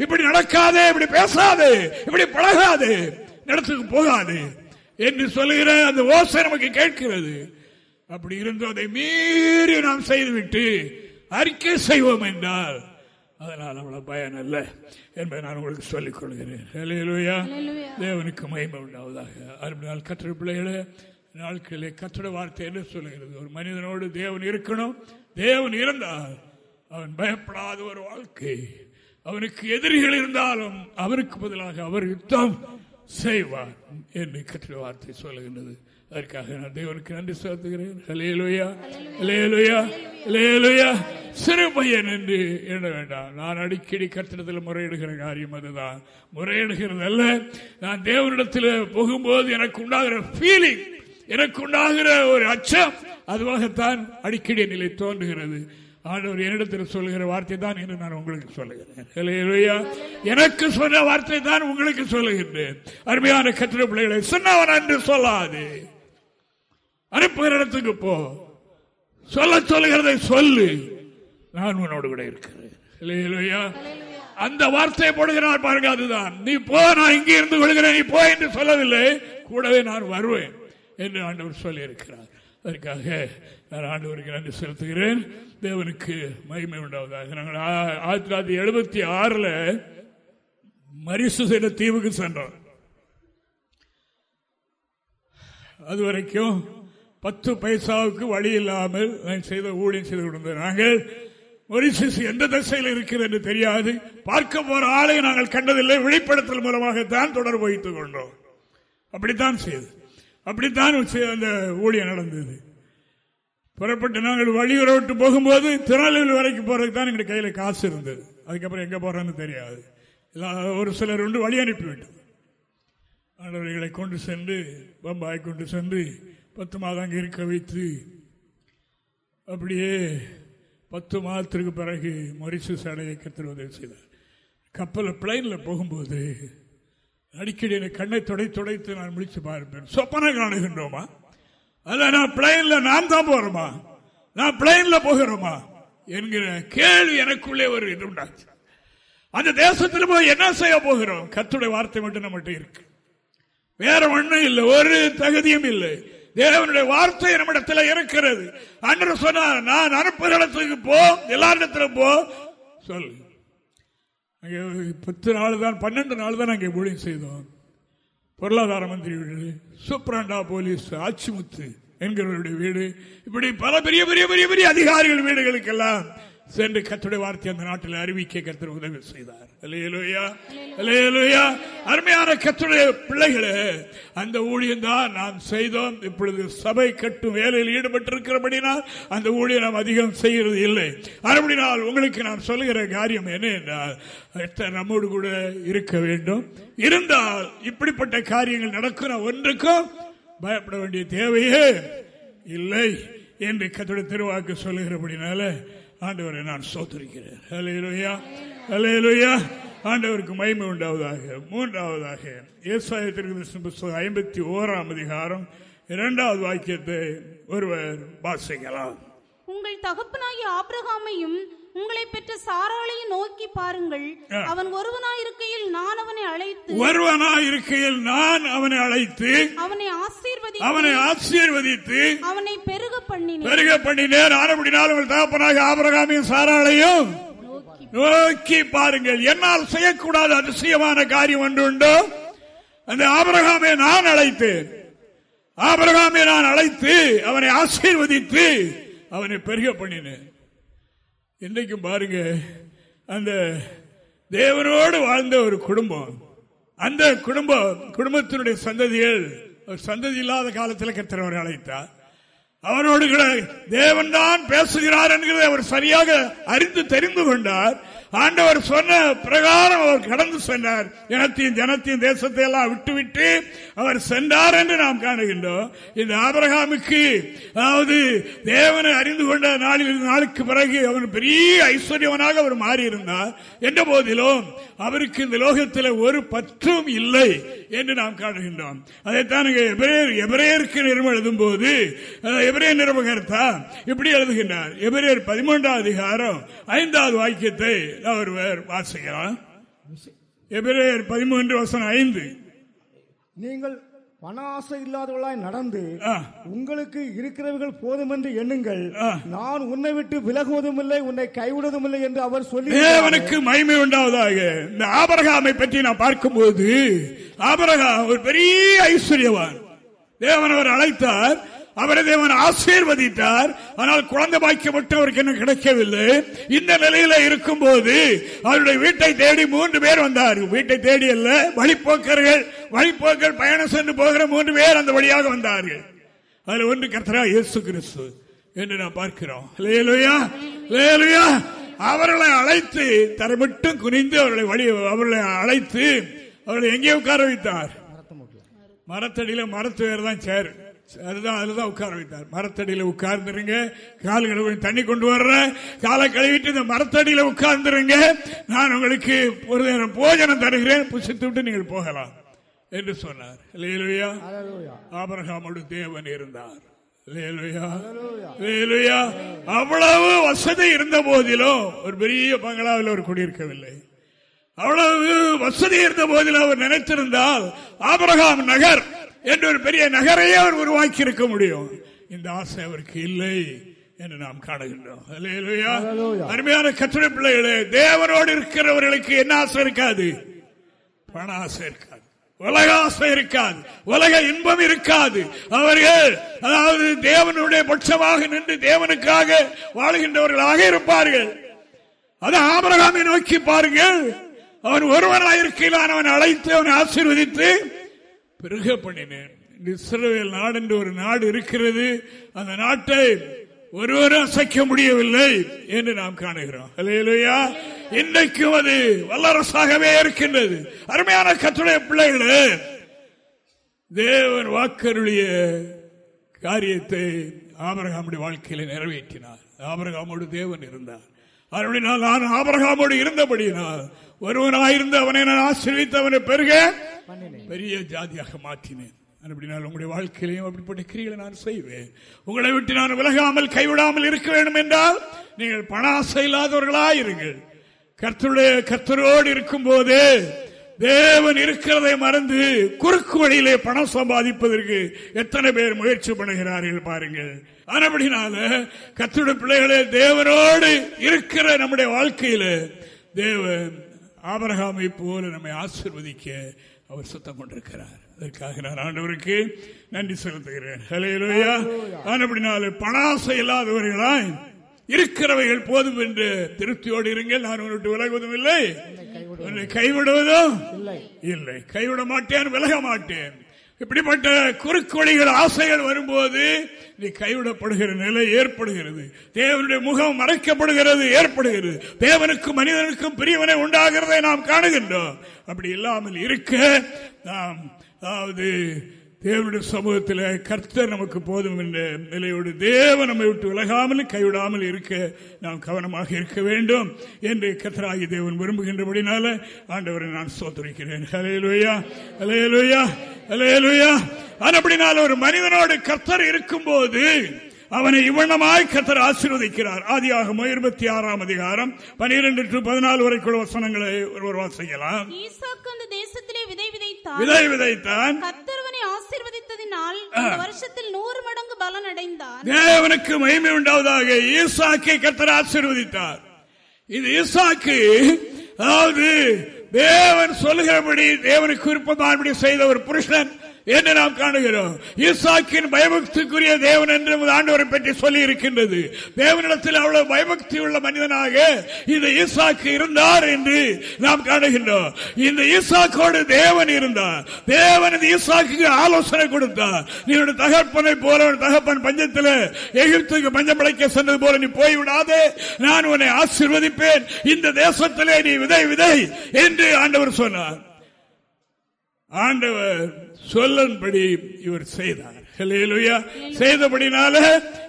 இப்படி நடக்காதே இப்படி பேசாதே இப்படி பழகாதே இடத்துக்கு போகாது என்று சொல்லுகிற அந்த ஓசை நமக்கு கேட்கிறது. அப்படி இருந்தும் அதை மீறி நாம் செய்துவிட்டு அறிக்கை செய்வோம் என்றால் அதனால் அவ்வளவு பயன் அல்ல என்பதை நான் உங்களுக்கு சொல்லிக் கொள்கிறேன். தேவனுக்கு மகிமை உண்டாவதாக. அருமையால் கற்ற பிள்ளைகளே நாட்களிலே கற்றட வார்த்தை என்ன சொல்லுகிறது? ஒரு மனிதனோடு தேவன் இருக்கணும். தேவன் இருந்தால் அவன் பயப்படாத ஒரு வாழ்க்கை. அவனுக்கு எதிரிகள் இருந்தாலும் அவருக்கு பதிலாக அவர் யுத்தம் செய்வார் என்று கற்றட வார்த்தை சொல்லுகின்றது. அதற்காக நான் தேவனுக்கு நன்றி செலுத்துகிறேன். ஹலேலுயா ஹலேலுயா ஹலேலுயா சிறு பையன் என்று எண்ண வேண்டாம். நான் அடிக்கடி கட்டிடத்தில் முறையிடுகிற காரியம் அதுதான். முறையிடுகிறது அல்ல. நான் தேவனிடத்தில் போகும்போது எனக்கு உண்டாகிற ஃபீலிங் எனக்கு உண்டாகிற ஒரு அச்சம் அதுவாகத்தான் அடிக்கடி நிலை தோன்றுகிறது. ஆண்டவர் என்னிடத்தில் சொல்லுகிற வார்த்தை தான் என்று நான் உங்களுக்கு சொல்லுகிறேன். எனக்கு சொன்ன வார்த்தை தான் உங்களுக்கு சொல்லுகின்றேன். அருமையான கத்திர பிள்ளைகளை சொன்னவன் என்று சொல்லாது. அனுப்புகிற இடத்துக்கு போ. சொல்ல சொல்லுகிறதை சொல்லு. நான் உன்னோடு கூட இருக்கிறேன். ஹல்லேலூயா. அந்த வார்த்தையை போடுகிறார் பாருங்க அதுதான். நீ போ நான் இங்கே இருந்து கொள்கிறேன் நீ போ என்று சொல்லவில்லை. கூடவே நான் வருவேன். என்று ஆண்டவர் சொல்லியிருக்கிறார். அதற்காக நான் ஆண்டவருக்கு நன்றி செலுத்துகிறேன். தேவனுக்கு மகிமை உண்டாவதாக. நாங்கள் ஆயிரத்தி தொள்ளாயிரத்தி எழுபத்தி ஆறில் மரிசு செய்த தீவுக்கு சென்றோம். அது வரைக்கும் பத்து பைசாவுக்கு வழி இல்லாமல் நான் செய்த ஊழியம் செய்து கொண்டிருந்தோம் நாங்கள் மொரிசிஸ் எந்த திசையில் இருக்கிறது என்று தெரியாது. பார்க்க போற ஆளை நாங்கள் கண்டதில்லை. வெளிப்படுத்தல் மூலமாகத்தான் தொடர்பு வைத்துக் கொண்டோம். அப்படித்தான் செய்து அப்படித்தான் அந்த ஊழியம் நடந்தது. புறப்பட்டு நாங்கள் வழியூரை விட்டு போகும்போது திருநெல்வேலி வரைக்கும் போறதுக்கு தான் எங்க கையில காசு இருந்தது. அதுக்கப்புறம் எங்க போறோன்னு தெரியாது. ஒரு சிலர் உண்டு வழி அனுப்பிவிட்டது ஆண்டவர்களை கொண்டு சென்று பம்பாய் கொண்டு சென்று பத்து மாதம் அங்கே இருக்க வைத்து அப்படியே பத்து மாதத்திற்கு பிறகு மொரிசஸ் அடைய கத்திர உதவி செய்தார். கப்பல் பிளைனில் போகும்போது அடிக்கடி எனக்கு கண்ணை தொடை துடைத்து நான் முடிச்சு பார்ப்பேன். சொப்பனை காணுகின்றோமா? அல்ல நான் பிளைன்ல நான் தான் போறோமா? நான் பிளைன்ல போகிறோமா? என்கிற கேள்வி எனக்குள்ளே ஒரு இது உண்டாச்சு. அந்த தேசத்தில் போய் என்ன செய்ய போகிறோம்? கத்துடைய வார்த்தை மட்டும் நம்மகிட்ட இருக்கு. வேற ஒண்ணும் இல்லை. ஒரு தகுதியும் இல்லை. தேவனுடைய வார்த்தை நம்மிடத்தில் இருக்கிறது. அன்று சொன்னார் நான் அனுப்புகிற இடத்துக்கு போ எல்லாரிடத்திலும் போ. சொல்லு. அங்கே பத்து நாள் தான் பன்னெண்டு நாள் தான் அங்கே ஊழியம் செய்தோம். பொருளாதார மந்திரி வீடு சூப்ராண்டா போலீஸ் ஆச்சிமுத்து என்கிறவருடைய வீடு இப்படி பல பெரிய பெரிய பெரிய பெரிய அதிகாரிகள் வீடுகளுக்கெல்லாம் சென்று கத்துடைய வார்த்தை அந்த நாட்டில் அறிவிக்க கத்தர் உதவி செய்தார். அருமையான கத்துடைய பிள்ளைகளே அந்த ஊழியம் தான் நாம் செய்தோம். இப்பொழுது சபை கட்டும் வேலையில் ஈடுபட்டிருக்கிறபடினால் அந்த ஊழியம் நாம் அதிகம் செய்கிறது இல்லை. அப்படினால் உங்களுக்கு நான் சொல்லுகிற காரியம் என்ன என்றால் நம்மோடு கூட இருக்க வேண்டும். இருந்தால் இப்படிப்பட்ட காரியங்கள் நடக்கிற ஒன்றுக்கும் பயப்பட வேண்டிய தேவையே இல்லை என்று கத்துடைய திருவாக்கு சொல்லுகிறபடினால ஆண்டவரை நான் சோத்தரிக்கிறேன். அலையலுயா ஆண்டவருக்கு மகிமை உண்டாவதாக. மூன்றாவதாக ஏசாயத்திற்கு புஸ்தகம் ஐம்பத்தி ஓராம் அதிகாரம் இரண்டாவது வாக்கியத்தை ஒருவர் வாசிக்கலாம். உங்கள் தகப்பனாகிய ஆபிரகாமையும் உங்களை பெற்ற சாராளையும் நோக்கி பாருங்கள். அவன் ஒருவனாயிருக்கையில் நான் அவனை அழைத்து ஒருவனாயிருக்கையில் நான் அவனை அழைத்து அவனை ஆசீர்வதி அவனை ஆசீர்வதித்து அவனை பெருக பண்ணினேன். பெருக பண்ணினேன். ஆனப்படினால் உங்கள் தகப்பனாக ஆபரகாமையும் சாராளையும் நோக்கி பாருங்கள். என்னால் செய்யக்கூடாத அதிசயமான காரியம் ஒன்று உண்டோ? அந்த ஆபரகாமை நான் அழைத்தேன். ஆபரகாமை நான் அழைத்து அவனை ஆசீர்வதித்து அவனை பெருக பண்ணினேன். இன்றைக்கும் பாருங்க அந்த தேவனோடு வாழ்ந்த ஒரு குடும்பம். அந்த குடும்பம் குடும்பத்தினுடைய சந்ததிகள் சந்ததி இல்லாத காலத்தில் கத்திரவரை அழைத்தார். அவனோடு தேவன் தான் பேசுகிறார் என்கிறதை அவர் சரியாக அறிந்து தெரிந்து கொண்டார். ஆண்டவர் சொன்ன பிரகாரம் அவர் கடந்து சென்றார். இனத்தையும் ஜனத்தையும் தேசத்தை எல்லாம் விட்டுவிட்டு அவர் சென்றார் என்று நாம் காணுகின்றோம். இந்த ஆபரகாமுக்கு அதாவது தேவனை அறிந்து கொண்ட நாளில் நாளுக்கு பிறகு அவன் பெரிய ஐஸ்வர்யவனாக அவர் மாறியிருந்தார். என்ற போதிலும் அவருக்கு இந்த லோகத்தில் ஒரு பற்றும் இல்லை. என்று நாம் காணுகின்றோம். அதைத்தான் எபிரேயருக்கு நிறுவனம் எழுதும் போது எபிரேயர் நிறுவகர்த்தா இப்படி எழுதுகின்றார். எபிரேயர் பதிமூன்றாம் அதிகாரம் ஐந்தாவது வாக்கியத்தை ஒருவர் வாசிக்கலாம். எபிரேயர் பதிமூன்று வசனம் ஐந்து. நீங்கள் பண ஆசை இல்லாதவர்களாய் நடந்து உங்களுக்கு இருக்கிறவர்கள் போதும் என்று எண்ணுங்கள். நான் உன்னை விட்டு விலகுவதும் இல்லை உன்னை கைவிடுவதும் இல்லை என்று அவர் சொல்லி தேவனுக்கு மகிமை உண்டாவதாக. இந்த ஆபரகாமை பற்றி நான் பார்க்கும்போது ஆபரகாம் ஒரு பெரிய ஐஸ்வர்யவான். தேவன் அவர் அழைத்தார் அவரை தேவன் ஆசீர்வதித்தார். ஆனால் குழந்தை பாக்கியம் மட்டும் அவருக்கு என்ன கிடைக்கவில்லை. இந்த நிலையில இருக்கும் போது அவருடைய வீட்டை தேடி மூன்று பேர் வந்தார். வீட்டை தேடி அல்ல வழிப்போக்கர்கள். வழிப்போக்கர் பயணம் சென்று போகிற மூன்று பேர் அந்த வழியாக வந்தார்கள். அதுல ஒன்று கர்த்தரா இயேசு கிறிஸ்து என்று நாம் பார்க்கிறோம். அவர்களை அழைத்து தரை மட்டும் குனிந்து அவர்களை வழி அவர்களை அழைத்து அவர்களை எங்கே உட்கார வைத்தார்? மரத்தடியில மரத்து வேறு தான் சேரு அதுதான் அதுதான் உட்கார வைத்தார். மரத்தடியில உட்கார்ந்துருங்க. கால்களை கொஞ்சம் தண்ணி கொண்டு வர்ற காலை கழுவிட்டு இந்த மரத்தடியில உட்கார்ந்துருங்க. நான் உங்களுக்கு ஒரு நேரம் போஜனம் தருகிறேன். புசித்து விட்டு நீங்கள் போகலாம் என்று சொன்னார். ஆபரகாமோடு தேவன் இருந்தார். அவ்வளவு வசதி இருந்த போதிலும் ஒரு பெரிய பங்களாவில் அவர் குடியிருக்கவில்லை. அவ்வளவு வசதி இருந்த போதிலும் அவர் நினைத்திருந்தால் ஆபரகாம் நகர் என்று ஒரு பெரிய நகரையே அவர் உருவாக்கி இருக்க முடியும். இந்த ஆசை அவருக்கு இல்லை என்று நாம் காணுகின்றோம். அருமையான கத்திர பிள்ளைகளே தேவனோடு இருக்கிறவர்களுக்கு என்ன ஆசை இருக்காது? பண ஆசை இருக்காது. உலக ஆசை இருக்காது. உலக இன்பம் இருக்காது. அவர்கள் அதாவது தேவனுடைய பட்சமாக நின்று தேவனுக்காக வாழ்கின்றவர்களாக இருப்பார்கள். அது ஆபரகாமை நோக்கி பாருங்கள். அவன் ஒருவனாக இருக்கையில் அவன் அழைத்து அவனை ஆசீர்வதித்து பெருக பண்ணினேன். இஸ்ரேல் நாடு என்று ஒரு நாடு இருக்கிறது. அந்த நாட்டை ஒருவரும் அசைக்க முடியவில்லை என்று நாம் காணுகிறோம். அலையலையா இன்றைக்கும் அது வல்லரசாகவே இருக்கின்றது. அருமையான கத்துடைய பிள்ளைகளே தேவன் வாக்கருடைய காரியத்தை ஆபரகாமுடைய வாழ்க்கையில நிறைவேற்றினார். ஆபரகாமோடு தேவன் இருந்தார். அப்படினால் நான் ஆபரகாமோடு இருந்தபடியினால் ஒருவனாயிருந்து அவனை நான் ஆசிரியத்து அவனை பெருக. பெரிய ஜாதியாக மாற்றினேன். அப்படினால் உங்களுடைய வாழ்க்கையிலையும் அப்படிப்பட்ட கிரிகளை நான் செய்வேன். உங்களை விட்டு நான் விலகாமல் கைவிடாமல் இருக்க வேண்டும் என்றால் நீங்கள் பண ஆசை இல்லாதவர்களாயிருங்கள் கர்த்தருடைய கர்த்தரோடு இருக்கும் போது தேவன் இருக்கிறதை மறந்து குறுக்கு வழியிலே பணம் சம்பாதிப்பதற்கு எத்தனை பேர் முயற்சி பண்ணுகிறார்கள் பாருங்கள். ஆனபடினால கத்தருடைய பிள்ளைகளே தேவனோடு இருக்கிற நம்முடைய வாழ்க்கையில தேவன் ஆபரகாமை போல நம்மை ஆசிர்வதிக்க அவர் சுத்தம் கொண்டிருக்கிறார். அதற்காக நான் ஆண்டவருக்கு நன்றி செலுத்துகிறேன். ஹலேலுயா ஆனபடினால பணாசை இல்லாதவர்களாய் இருக்கிறவைகள் போதும் என்று திருப்தியோடு இருங்கள். நான் உன்னை விலகுவதும் இல்லை. உன்னை கைவிடுவதும் இல்லை. கைவிட மாட்டேன் விலக மாட்டேன். இப்படிப்பட்ட குறுக்கொழிகள் ஆசைகள் வரும்போது நீ கைவிடப்படுகிற நிலை ஏற்படுகிறது. தேவனுடைய முகம் மறைக்கப்படுகிறது ஏற்படுகிறது. தேவனுக்கும் மனிதனுக்கும் பிரிவினை உண்டாகிறதை நாம் காணுகின்றோம். அப்படி இல்லாமல் இருக்க நாம் அதாவது தேவனுடைய சமூகத்தில் கர்த்தர் நமக்கு போதும் என்ற நிலையோடு தேவன் நம்மை விட்டு விலகாமல் கைவிடாமல் இருக்க நாம் கவனமாக இருக்க வேண்டும் என்று கர்த்தராகி தேவன் விரும்புகின்றபடினால ஆண்டவரை நான் சோதரிக்கிறேன் அலையலுயா அலையலுயா ஹலேலுயா அப்படினால ஒரு மனிதனோடு கர்த்தர் இருக்கும் போது அவனை இவ்வளமாய் கத்தர் ஆசீர்வதிக்கிறார். ஆதியாக இருபத்தி ஆறாம் அதிகாரம் பனிரெண்டு டு பதினாலு வரைக்குள்ள வசனங்களை ஒருவர் வாசிக்கலாம். தேசத்திலே விதை விதைத்தான். விதை விதைத்தான். கத்தர்வனை ஆசீர்வதித்ததினால் வருஷத்தில் நூறு மடங்கு பலன் அடைந்தான் தேவனுக்கு மகிமை உண்டாவதாக ஈசாக்கை கத்தர் ஆசீர்வதித்தார். இது ஈசாக்கு அதாவது தேவன் சொல்லுகிறபடி தேவனுக்கு விருப்பமானபடி செய்த ஒரு புருஷன். என்று நாம் காணுகிறோம். ஈசாக்கின் பயபக்திக்குரிய தேவன் என்று ஆண்டவரை பற்றி சொல்லி இருக்கின்றது தேவனிடத்தில் அவ்வளவு பயபக்தி உள்ள மனிதனாக இந்த ஈசாக்கு இருந்தார் என்று நாம் காணுகின்றோம். இந்த ஈசாக்கோடு தேவன் இருந்தார். தேவன் இந்த ஈசாக்கு ஆலோசனை கொடுத்தார். நீ தகப்பனை போல தகப்பன் பஞ்சத்தில் எகிப்துக்கு பஞ்சம் பிழைக்க சென்றது போல நீ போய்விடாதே. நான் உன்னை ஆசிர்வதிப்பேன். இந்த தேசத்திலே நீ விதை விதை என்று ஆண்டவர் சொன்னார். ஆண்டவர் சொல்லன்படி இவர் செய்தார். செய்தபடினால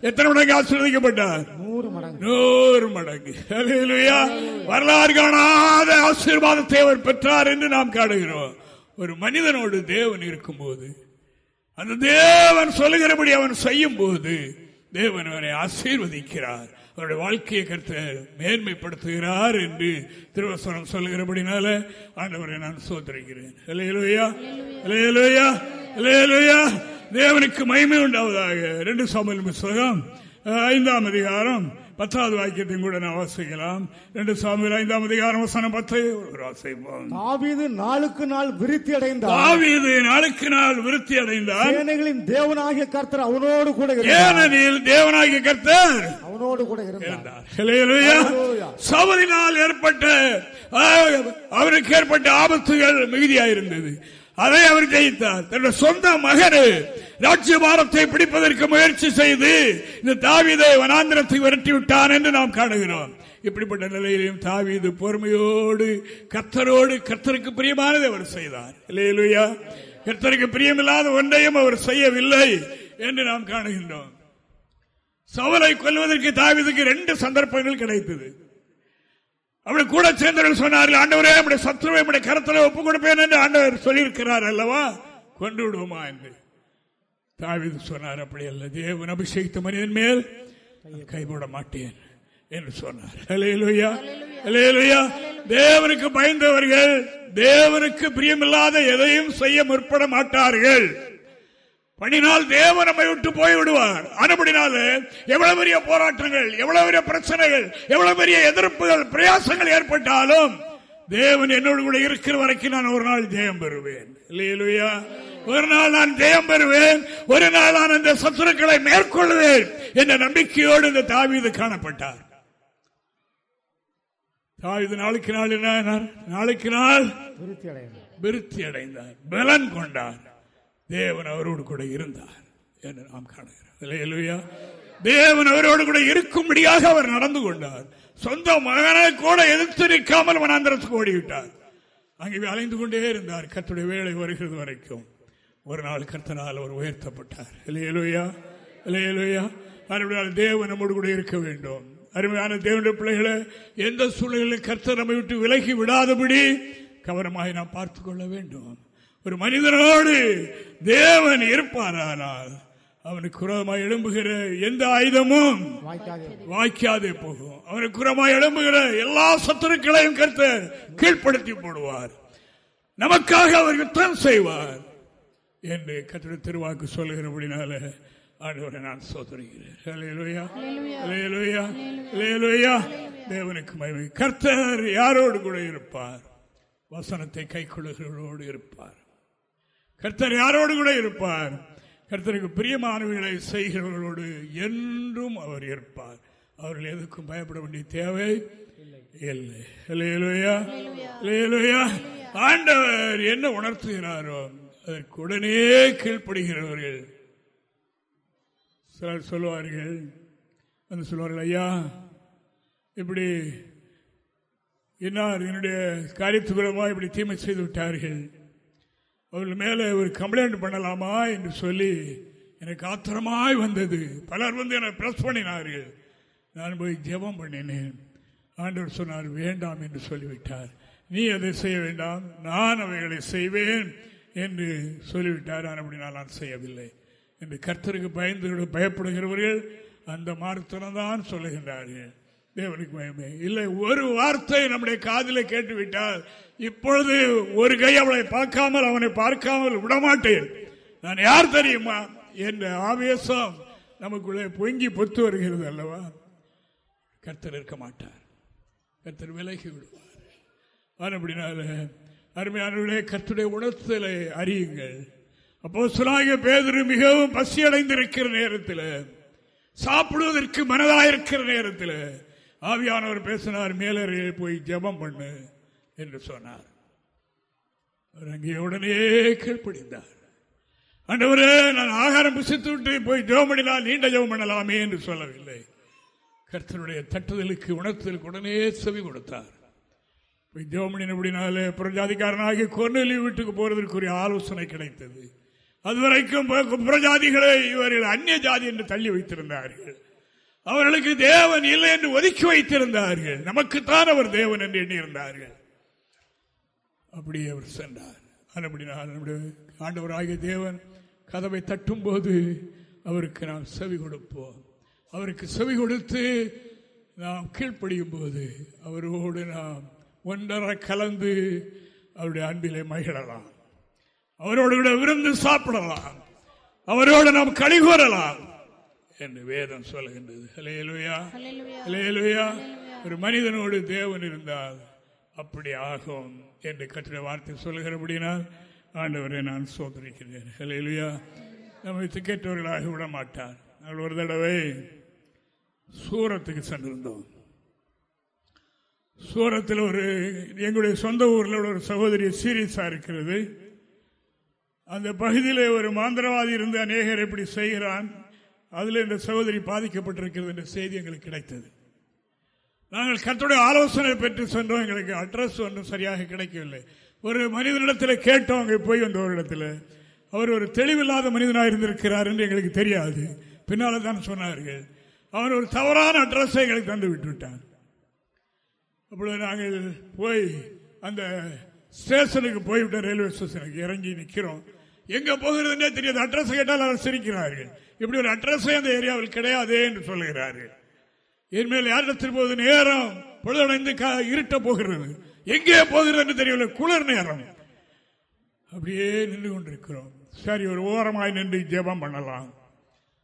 எத்தனை மடங்கு ஆசீர்வதிக்கப்பட்டார்? நூறு மடங்கு. வரலாறு காணாத ஆசீர்வாதத்தை அவர் பெற்றார் என்று நாம் காணுகிறோம் ஒரு மனிதனோடு தேவன் இருக்கும் போது அந்த தேவன் சொல்லுகிறபடி அவன் செய்யும் போது தேவன் அவனை ஆசீர்வதிக்கிறார். அவருடைய வாழ்க்கையை கருத்தை மேன்மைப்படுத்துகிறார் என்று திருவசனம் சொல்லுகிறபடினால ஆண்டவரை நான் சோதரிக்கிறேன் தேவனுக்கு மகிமை உண்டாவதாக. ரெண்டு சாமல் புஸ்தகம் ஐந்தாம் அதிகாரம் பத்தாவது வாக்கியத்தையும் கூட நான் வாசிக்கலாம். ரெண்டு சாமியில் ஐந்தாம் அதிகாரம் வசனம் பத்து. தாவீது நாளுக்கு நாள் விருத்தி அடைந்தார். தாவீது நாளுக்கு நாள் விருத்தி அடைந்தார். சேனைகளின் தேவனாகிய கர்த்தர் அவனோடு கூட ஏனெனில் தேவனாகிய கர்த்தர் அவனோடு கூட இருந்தார். சவரினால் ஏற்பட்ட அவருக்கு ஏற்பட்ட ஆபத்துகள் மிகுதியாயிருந்தது. அதை அவர் ஜெயித்தார். தன்னுடைய சொந்த மகனு ராஜ்யபாரத்தை பிடிப்பதற்கு முயற்சி செய்து இந்த தாவிதை வனாந்திரத்தை விரட்டி விட்டான் என்று நாம் காணுகிறோம். இப்படிப்பட்ட நிலையிலும் தாவிது பொறுமையோடு கத்தரோடு கத்தருக்கு பிரியமானதை அவர் செய்தார். இல்லையா கத்தருக்கு பிரியமில்லாத ஒன்றையும் அவர் செய்யவில்லை என்று நாம் காணுகின்றோம். சவலை கொல்வதற்கு தாவிதுக்கு ரெண்டு சந்தர்ப்பங்கள் கிடைத்தது. அப்படி கூட சேர்ந்தவர்கள் சொன்னார்கள் ஆண்டவரே நம்முடைய சத்ருவை நம்முடைய கருத்தில் ஒப்புக் கொடுப்பேன் என்று ஆண்டவர் சொல்லியிருக்கிறார் அல்லவா? கொண்டு விடுவோமா என்று. தாவிது சொன்னார் அப்படி அல்ல தேவன் அபிஷேகித்த மனிதன் மேல் கைவிட மாட்டேன் என்று சொன்னார். தேவனுக்கு பயந்தவர்கள் தேவனுக்கு பிரியமில்லாத எதையும் செய்ய முற்பட மாட்டார்கள். பண்ணினால் தேவன் நம்மை விட்டு போய்விடுவார் அனுபடினால எவ்வளவு பெரிய போராட்டங்கள் எவ்வளவு பெரிய பிரச்சனைகள் எவ்வளவு பெரிய எதிர்ப்புகள் பிரயாசங்கள் ஏற்பட்டாலும் தேவன் என்னோடு கூட இருக்கிற வரைக்கும் நான் ஒரு நாள் ஜெயம் பெறுவேன். இல்லையா ஒரு நாள் நான் ஜெயம் பெறுவேன் ஒரு நாள் நான் இந்த சத்துருக்களை மேற்கொள்வேன் என்ற நம்பிக்கையோடு இந்த தாவீது காணப்பட்டார். தாவீது நாளுக்கு நாள் என்ன நாளுக்கு நாள் விருத்தி அடைந்தார் பலன் கொண்டார். தேவன் அவரோடு கூட இருந்தார் என்று நாம் காணுகிறோம். தேவன் அவரோடு கூட இருக்கும்படியாக அவர் நடந்து கொண்டார். சொந்த மகனை கூட எதிர்த்து நிற்காமல் வனாந்திரத்துக்கு ஓடிவிட்டார். அங்கே அலைந்து கொண்டே இருந்தார். கத்துடைய வேலை வருகிறது வரைக்கும். ஒரு நாள் கர்த்தனால் அவர் உயர்த்தப்பட்டார். இல்லையலுயா இல்லையலுயா மறுபடியும் தேவன் நம்மோடு கூட இருக்க வேண்டும். அருமையான தேவனுடைய பிள்ளைகளை எந்த சூழ்நிலையில் கர்த்தர் நம்மை விட்டு விலகி விடாதபடி கவனமாக நாம் பார்த்துக் கொள்ள வேண்டும். ஒரு மனிதனோடு தேவன் இருப்பாரானால் அவனுக்கு குரமாய் எழும்புகிற எந்த ஆயுதமும் வாய்க்காதே. போகும். அவனுக்கு குரமாய் எழும்புகிற எல்லா சத்துருக்களையும் கருத்த கீழ்ப்படுத்தி போடுவார். நமக்காக அவர் யுத்தம் செய்வார். என்று கத்திர திருவாக்கு சொல்லுகிறபடினால ஆண்டவரை நான் சோதரிக்கிறேன் தேவனுக்கு மகிமை. கர்த்தர் யாரோடு கூட இருப்பார்? வசனத்தை கை கொள்ளுகிறவர்களோடு இருப்பார். கர்த்தர் யாரோடு கூட இருப்பார்? கர்த்தருக்கு பிரியமானவர்களை செய்கிறவர்களோடு என்றும் அவர் இருப்பார். அவர்கள் எதுக்கும் பயப்பட வேண்டிய தேவை இல்லை. ஆண்டவர் என்ன உணர்த்துகிறாரோ அதற்கு உடனே கீழ்ப்படுகிறவர்கள். சிலர் சொல்லுவார்கள் வந்து சொல்லுவார்கள் ஐயா இப்படி என்னார் என்னுடைய காரியத்துக்குறமா இப்படி தீமை செய்து விட்டார்கள். அவர்கள் மேலே ஒரு கம்ப்ளைண்ட் பண்ணலாமா? என்று சொல்லி எனக்கு ஆத்திரமாய் வந்தது. பலர் வந்து என்னை ப்ரெஸ் பண்ணினார்கள். நான் போய் ஜெபம் பண்ணினேன். ஆண்டவர் சொன்னார் வேண்டாம் என்று சொல்லிவிட்டார். நீ அதை செய்ய வேண்டாம். நான் அவைகளை செய்வேன். என்று சொல்லிவிட்டார். அப்படினால் நான் செய்யவில்லை என்று கர்த்தருக்கு பயந்து பயப்படுகிறவர்கள் அந்த மார்த்தனம் தான் சொல்லுகின்றார்கள். தேவனுக்கு பயமே இல்லை ஒரு வார்த்தை நம்முடைய காதில் கேட்டுவிட்டால் இப்பொழுது ஒரு கை அவளை பார்க்காமல் அவனை பார்க்காமல் விடமாட்டேன். நான் யார் தெரியுமா? என்ற ஆவேசம் நமக்குள்ளே பொங்கி பொத்து வருகிறது அல்லவா? கர்த்தர் இருக்க மாட்டார். கர்த்தர் விலகி விடுவார். அப்படினால அருமையானவர்களே கத்துடைய உணர்த்தலை அறியுங்கள். அப்போ சுலாக பேதரு மிகவும் பசி அடைந்திருக்கிற நேரத்தில் சாப்பிடுவதற்கு மனதாயிருக்கிற நேரத்தில் ஆவியானவர் பேசினார் மேலறையில் போய் ஜபம் பண்ணு என்று சொன்னார். அங்கே உடனே கீழ்ப்படிந்தார். அண்டவரே நான் ஆகாரம் புசித்து விட்டு போய் ஜெபம் பண்ணினால் நீண்ட ஜெபம் பண்ணலாமே என்று சொல்லவில்லை. கர்த்தனுடைய தட்டுதலுக்கு உணர்த்தலுக்கு உடனே செவி கொடுத்தார். அப்படினாலே புரஜாதிக்காரனாகி கொன்னலி வீட்டுக்கு போறதற்குரிய ஆலோசனை கிடைத்தது. அதுவரைக்கும் புறஜாதிகளை இவர்கள் அந்நிய ஜாதி என்று தள்ளி வைத்திருந்தார்கள். அவர்களுக்கு தேவன் இல்லை என்று ஒதுக்கி வைத்திருந்தார்கள். நமக்குத்தான் அவர் தேவன் என்று எண்ணியிருந்தார்கள். அப்படி அவர் சென்றார். ஆண்டவராகிய தேவன் கதவை தட்டும் போது அவருக்கு நாம் செவி கொடுப்போம். அவருக்கு செவி கொடுத்து நாம் கீழ்ப்படியும் போது அவரோடு நாம் ஒன்றரை கலந்து அவருடைய அன்பிலே மகிழலாம். அவரோடு கூட விருந்து சாப்பிடலாம். அவரோடு நாம் கழிகூறலாம் என்று வேதம் சொல்லுகின்றது ஒரு மனிதனோடு தேவன் இருந்தால் அப்படி ஆகும் என்று கற்ற வார்த்தை சொல்லுகிறபடினால் ஆண்டவரை நான் சோதரிக்கிறேன். ஹலையிலுயா நம்மை கேட்டவர்களாக விட மாட்டார் நாங்கள் ஒரு தடவை சூரத்துக்கு சென்றிருந்தோம். சூரத்தில் ஒரு எங்களுடைய சொந்த ஊரில் உள்ள ஒரு சகோதரி சீரியஸாக இருக்கிறது. அந்த பகுதியில் ஒரு மாந்திரவாதி இருந்து அநேகர் எப்படி செய்கிறான். அதில் இந்த சகோதரி பாதிக்கப்பட்டிருக்கிறது என்ற செய்தி எங்களுக்கு கிடைத்தது. நாங்கள் கத்துடைய ஆலோசனை பெற்று சென்றோம். எங்களுக்கு அட்ரஸ் ஒன்றும் சரியாக கிடைக்கவில்லை. ஒரு மனிதனிடத்தில் கேட்டோம் அங்கே போய் வந்த ஒரு இடத்துல அவர் ஒரு தெளிவில்லாத மனிதனாக இருந்திருக்கிறார் என்று எங்களுக்கு தெரியாது. பின்னால தான் சொன்னார்கள். அவர் ஒரு தவறான அட்ரஸை எங்களுக்கு தந்து விட்டுவிட்டார். அப்பொழுது நாங்கள் போய் அந்த ஸ்டேஷனுக்கு போய்விட்டோம் ரயில்வே ஸ்டேஷனுக்கு இறங்கி நிற்கிறோம் எங்க போகிறதுனே தெரியாது. அட்ரஸ் கேட்டால் அவர் சிரிக்கிறார்கள். இப்படி ஒரு அட்ரஸே அந்த ஏரியாவில் கிடையாது என்று சொல்லுகிறார்கள். என்மேல் யாரிடத்தில் போது நேரம் பொழுதடைந்து இருட்ட போகிறது. எங்கே போகிறது என்று தெரியவில்லை. குளிர் நேரம். அப்படியே நின்று கொண்டிருக்கிறோம். சரி ஒரு ஓரமாய் நின்று ஜெபம் பண்ணலாம்.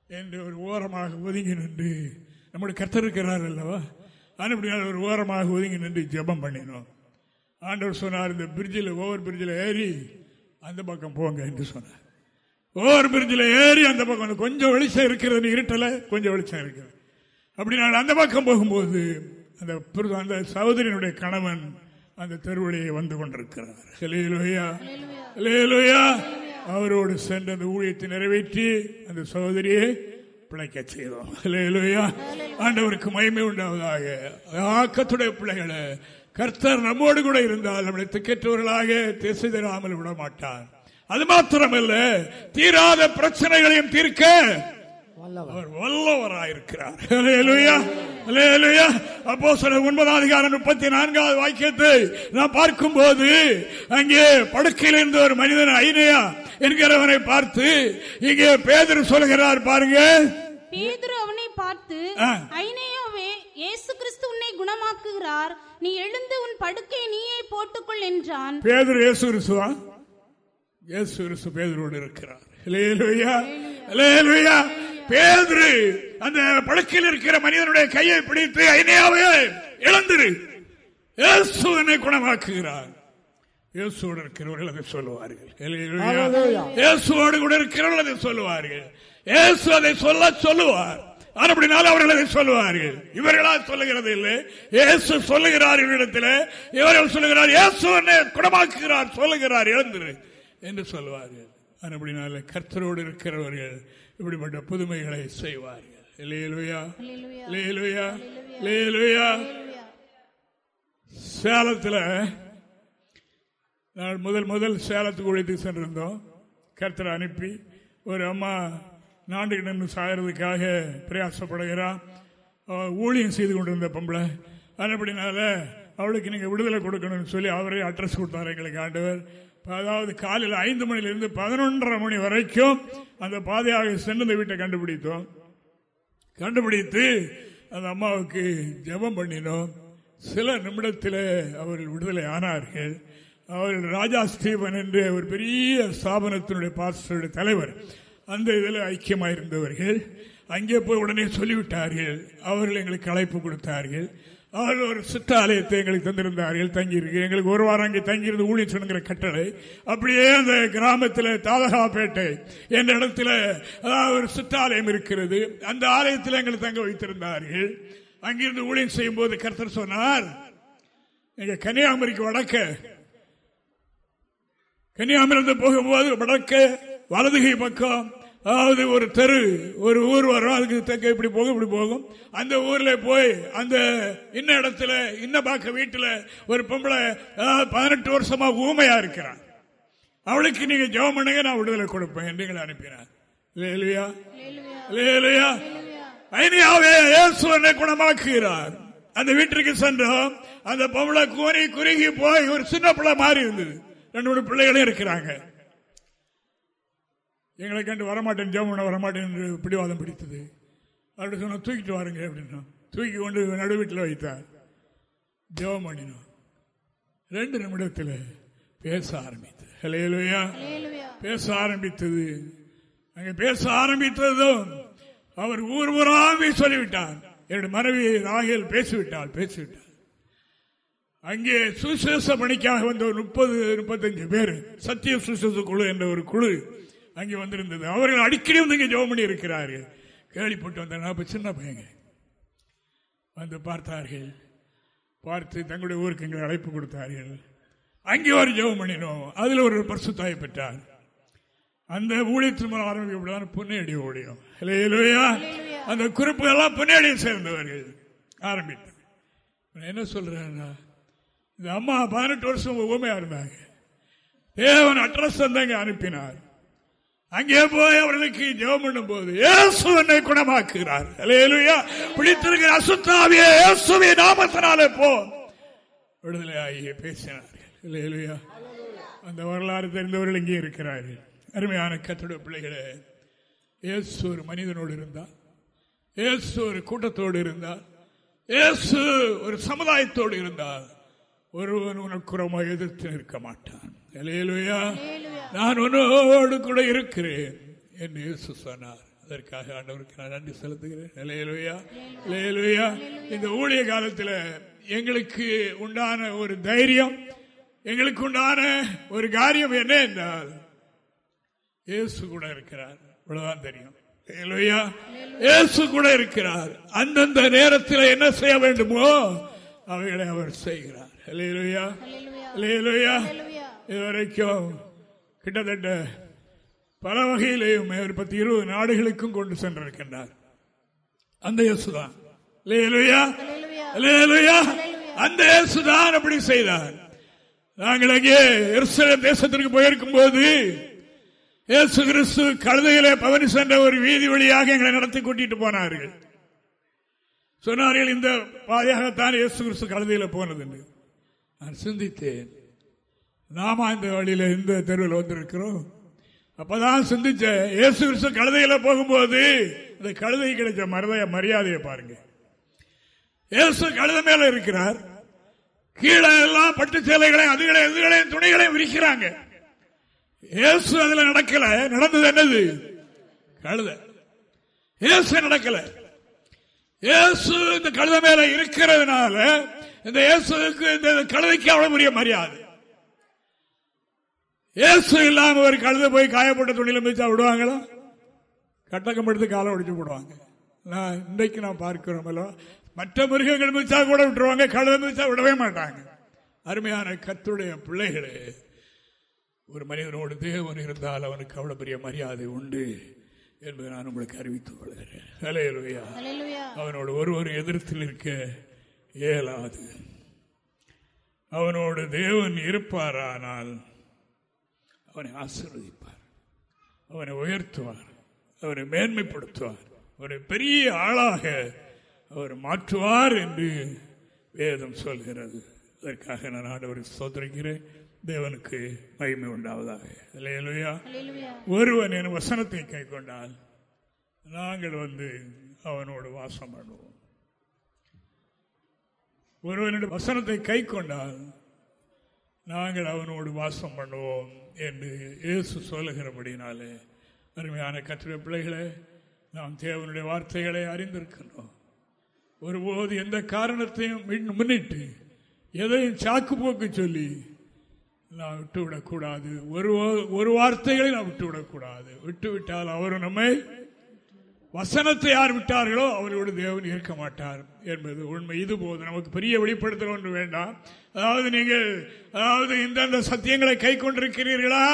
என்று ஒரு ஓரமாக ஒதுங்கி நின்று நம்முடைய கத்திருக்கிறார் அல்லவா? ஆனால் ஒரு ஓரமாக ஒதுங்கி நின்று ஜெபம் பண்ணினோம். ஆண்டவர் சொன்னார் இந்த பிரிட்ஜில் ஓவர் பிரிட்ஜில் ஏறி அந்த பக்கம் போங்க என்று சொன்னார். ஓவர் பிரிட்ஜில் ஏறி அந்த பக்கம் கொஞ்சம் வெளிச்சம் இருக்கிறது இருட்டல கொஞ்சம் வெளிச்சம் இருக்கிறது. அப்படி நான் அந்த பக்கம் போகும்போது அந்த அந்த சகோதரியினுடைய கணவன் அந்த தெருவழியை வந்து கொண்டிருக்கிறார். அவரோடு சென்று அந்த ஊழியத்தை நிறைவேற்றி அந்த சகோதரியை பிழைக்க செய்தோம். ஆண்டவருக்கு மயமே உண்டாவதாக. ஆக்கத்துடைய பிள்ளைகளை கர்த்தர் நம்மோடு கூட இருந்தால் நம்மளை திக்கற்றவர்களாக திசை தராமல் விட மாட்டார் அது மாத்திரமல்ல தீராத பிரச்சனைகளையும் தீர்க்க அவர் வல்லவராயிருக்கிறார். அப்போ சில ஒன்பதாம் அதிகாரம் முப்பத்தி நான்காவது வாக்கியத்தை நான் பார்க்கும் போது அங்கே படுக்கையில் இருந்த ஒரு மனிதன் ஐனையா என்கிறவனை பார்த்து இங்கே பேதர் சொல்கிறார் பாருங்க. பேதுரு அவனை பார்த்து ஆ. ஐனேயாவே இயேசு கிறிஸ்து உன்னை குணமாக்குகிறார். நீ எழுந்து உன் படுக்கை நீயே போட்டுக்கொள் என்றான். பேதர் இயேசு கிறிஸ்துவா? இயேசு கிறிஸ்து பேதரோடு இருக்கிறார். ஹல்லேலூயா. ஹல்லேலூயா. பேதுரு அந்த படுக்கையில் இருக்கிற மனிதனுடைய கையை பிடித்து ஐனியாவே இழந்திரு இயேசு என்னை குணமாக்குகிறார். இயேசுவோடு இருக்கிறவர்கள் அதை சொல்லுவார்கள். இயேசுவோடு கூட இருக்கிறவர்கள் அதை சொல்லுவார்கள். இயேசு அதை சொல்ல சொல்லுவார். அப்படினால அவர்கள் அதை சொல்லுவார்கள். இவர்களா சொல்லுகிறது இல்லை. இயேசு சொல்லுகிறார் இவரிடத்தில் இவர்கள் சொல்லுகிறார் இயேசு குணமாக்குகிறார் சொல்லுகிறார் எழுந்திரு என்று சொல்லுவார்கள். அப்படினால கர்த்தரோடு இருக்கிறவர்கள் இப்படிப்பட்ட புதுமைகளை செய்வார்கள். இல்லையிலுயா இல்லையிலுயா இல்லையிலுயா சேலத்தில் நான் முதல் முதல் சேலத்துக்கு உழைத்து சென்றிருந்தோம். கர்த்தரை அனுப்பி ஒரு அம்மா நாண்டு நின்று சாகிறதுக்காக பிரயாசப்படுகிறான். ஊழியம் செய்து கொண்டிருந்த பொம்பளை. அதுபடினால அவளுக்கு நீங்கள் விடுதலை கொடுக்கணும்னு சொல்லி அவரே அட்ரஸ் கொடுத்தார் எங்களுக்கு ஆண்டவர். அதாவது காலையில் ஐந்து மணிலிருந்து பதினொன்றரை மணி வரைக்கும் அந்த பாதையாக சென்று இந்த வீட்டை கண்டுபிடித்தோம். கண்டுபிடித்து அந்த அம்மாவுக்கு ஜெபம் பண்ணினோம். சில நிமிடத்தில் அவர்கள் விடுதலை ஆனார்கள். அவர்கள் ராஜா ஸ்டீபன் என்று ஒரு பெரிய ஸ்தாபனத்தினுடைய பாஸ்டருடைய தலைவர். அந்த இதில் ஐக்கியமாயிருந்தவர்கள். அங்கே போய் உடனே சொல்லிவிட்டார்கள். அவர்கள் எங்களுக்கு அழைப்பு கொடுத்தார்கள். அவர்கள் ஒரு சித்தாலயத்தை எங்களுக்கு தந்திருந்தார்கள். தங்கியிருக்கு. எங்களுக்கு ஒரு வாரம் அங்கே தங்கியிருந்து ஊழியர் கட்டளை. அப்படியே அந்த கிராமத்தில் தாதகாப்பேட்டை என்ற இடத்துல அதாவது ஒரு சித்தாலயம் இருக்கிறது. அந்த ஆலயத்தில் எங்களை தங்க வைத்திருந்தார்கள். அங்கிருந்து ஊழியம் செய்யும் போது கர்த்தர் சொன்னார் எங்க கன்னியாகுமரிக்கு வடக்க கன்னியாமிலிருந்து போகும்போது வடக்க வலதுகை பக்கம் அதாவது ஒரு தெரு ஒரு ஊர் வரும். அதுக்கு தெற்க இப்படி போகும் இப்படி போகும். அந்த ஊர்ல போய் அந்த இன்ன இடத்துல இன்ன பாக்க வீட்டுல ஒரு பொம்பளை பதினெட்டு வருஷமா ஊமையா இருக்கிறான். அவளுக்கு நீங்க ஜெபம் பண்ணுங்க நான் விடுதலை கொடுப்பேன் என்று எங்களை அனுப்பினார். லேலுயா லேலுயா ஐனியாவே என்னை குணமாக்குகிறார். அந்த வீட்டிற்கு சென்றோம். அந்த பொம்பளை கூறி குறுகி போய் ஒரு சின்ன பிள்ளை மாறி இருந்தது. ரெண்டு மூணு பிள்ளைகளும் இருக்கிறாங்க. எங்களை கண்டு வரமாட்டேன் ஜெபம் பண்ண வரமாட்டேன் என்று பிடிவாதம் பிடித்தது. அப்படி சொன்ன தூக்கிட்டு வாருங்க அப்படின்னா தூக்கி கொண்டு நடு வீட்டில் வைத்தார். ஜெபம் பண்ணினோம் ரெண்டு நிமிடத்தில் பேச ஆரம்பித்தது. ஹலேலுயா பேச ஆரம்பித்தது. அங்கே பேச ஆரம்பித்ததும் அவர் ஊர் ஊராமே சொல்லிவிட்டார். என்னுடைய மனைவி ராகேல் பேசிவிட்டாள் பேசிவிட்டாள். அங்கே சுசேஷ பணிக்காக வந்த ஒரு முப்பது முப்பத்தஞ்சு பேர் சத்திய சுசேஷ குழு என்ற ஒரு குழு அங்கே வந்திருந்தது. அவர்கள் அடிக்கடி வந்து இங்கே ஜெபம் பண்ணி இருக்கிறார்கள் கேள்விப்பட்டு வந்தாங்க அப்ப சின்ன பையங்க. வந்து பார்த்தார்கள். பார்த்து தங்களுடைய ஊருக்கு எங்களை அழைப்பு கொடுத்தார்கள். அங்கே ஒரு ஜெபம் பண்ணினோம். அதில் ஒரு பரிசுத்தாய் பெற்றார். அந்த ஊழியத்தின் மூலம் ஆரம்பிக்கப்பட்டதான பொன்னேடி ஊழியம். இல்லையா அந்த குறிப்புகள்லாம் பொன்னேடியை சேர்ந்தவர்கள். ஆரம்பித்தார் என்ன சொல்றேன்னா இந்த அம்மா பதினெட்டு வருஷம் ஊமையா இருந்தாங்க. தேவன் அட்ரஸ் தந்தங்க அனுப்பினார். அங்கே போய் அவர்களுக்கு ஜெபம் பண்ணும் போது இயேசு என்னை குணமாக்குகிறார். பிடித்திருக்கிற அசுத்தாவிய இயேசுவை நாமத்தினாலே போ. விடுதலை ஆகிய பேசினார்கள். அல்லேலூயா அந்த வரலாறு தெரிந்தவர்கள் இங்கே இருக்கிறார்கள். அருமையான கத்தோட பிள்ளைகளே இயேசு ஒரு மனிதனோடு இருந்தார். இயேசு ஒரு கூட்டத்தோடு இருந்தார். இயேசு ஒரு சமுதாயத்தோடு இருந்தார். ஒருவன் உனக்குறமாக எதிர்த்து நிற்க மாட்டான். அல்லேலூயா நான் உன்னோடு கூட இருக்கிறேன். என்று இயேசு சொன்னார். அதற்காக ஆண்டவருக்கு நான் நன்றி செலுத்துகிறேன். லேலுயா லேலுயா இந்த ஊழிய காலத்தில் எங்களுக்கு உண்டான ஒரு தைரியம் எங்களுக்கு உண்டான ஒரு காரியம் என்ன என்றால் இயேசு கூட இருக்கிறார். இவ்வளவுதான் தெரியும். இயேசு கூட இருக்கிறார். அந்தந்த நேரத்தில் என்ன செய்ய வேண்டுமோ அவைகளை அவர் செய்கிறார். இதுவரைக்கும் கிட்டத்தட்ட பல வகையிலேயும் ஒரு பத்து இருபது நாடுகளுக்கும் கொண்டு சென்றிருக்கின்றார். அந்த இயேசுதான். அந்த இயேசுதான் அப்படி செய்தார். நாங்கள் அங்கே எருசலேம் தேசத்திற்கு போயிருக்கும் போது இயேசு கிறிஸ்து கழுதையிலே பவனி சென்ற ஒரு வீதி வழியாக எங்களை நடத்தி கூட்டிட்டு போனார்கள். சொன்னார்கள் இந்த பாதையாகத்தான் இயேசு கிறிஸ்து கழுதையில போனது என்று நான் சிந்தித்தேன். நாம இந்த வழியில் இந்த தெருவில் வந்திருக்கிறோம். அப்பதான் சிந்திச்ச இயேசு கிறிஸ்து கழுதையில போகும்போது இந்த கழுதை கிடைச்ச மரதைய மரியாதையை பாருங்க. இயேசு கழுத மேல இருக்கிறார். கீழே எல்லாம் பட்டு சேலைகளையும் அதுகளை எதுகளையும் துணிகளையும் விரிக்கிறாங்க. இயேசு அதுல நடக்கல. நடந்தது என்னது? கழுத. இயேசு நடக்கல. இயேசு இந்த கழுத மேல இருக்கிறதுனால இந்த இயேசுக்கு இந்த கழுதைக்கு அவ்வளவு பெரிய மரியாதை. இயேசு இல்லாம ஒரு கழுத போய் காயப்பட்ட துணியில மிச்சா விடுவாங்களா? கட்டக்கம் எடுத்து காலம் ஒடிச்சு போடுவாங்க. நான் இன்றைக்கு நான் பார்க்கிறோம் மற்ற மிருகங்கள் மிச்சா கூட விட்டுருவாங்க கழுத மிச்சா விடவே மாட்டாங்க. அருமையான கத்துடைய பிள்ளைகளே ஒரு மனிதனோடு தேவன் இருந்தால் அவனுக்கு அவ்வளவு பெரிய மரியாதை உண்டு என்பதை நான் உங்களுக்கு அறிவித்துக் கொள்கிறேன். அவனோடு ஒருவர் எதிர்த்து நிற்க இயலாது. அவனோடு தேவன் இருப்பாரானால் அவனை ஆசீர்வதிப்பார். அவனை உயர்த்துவார். அவனை மேன்மைப்படுத்துவார். அவனை பெரிய ஆளாக அவர் மாற்றுவார் என்று வேதம் சொல்கிறது. அதற்காக நான் ஆண்டவரை சோதரிக்கிறேன் தேவனுக்கு மகிமை உண்டாவதாக. இல்லையா ஒருவன் என் வசனத்தை கை கொண்டால் நாங்கள் வந்து அவனோடு வாசம் பண்ணுவோம். ஒருவனுடைய வசனத்தை கை கொண்டால் நாங்கள் அவனோடு வாசம் பண்ணுவோம் என்று இயேசு சொல்லுகிறபடினாலே. அருமையான கத்திர பிள்ளைகளை நாம் தேவனுடைய வார்த்தைகளை அறிந்திருக்கின்றோம். ஒருபோது எந்த காரணத்தையும் முன்னிட்டு எதையும் சாக்கு போக்கு சொல்லி நான் விட்டு விடக்கூடாது ஒரு ஒரு வார்த்தைகளை நான் விட்டு விடக்கூடாது விட்டு விட்டால் அவர் நம்மை வசனத்தை யார் விட்டார்களோ அவர்களோடு தேவன் இருக்க மாட்டார் என்பது உண்மை. இது போது நமக்கு பெரிய வெளிப்படுத்தல் ஒன்று வேண்டாம். அதாவது நீங்கள் அதாவது இந்தந்த சத்தியங்களை கை கொண்டிருக்கிறீர்களா?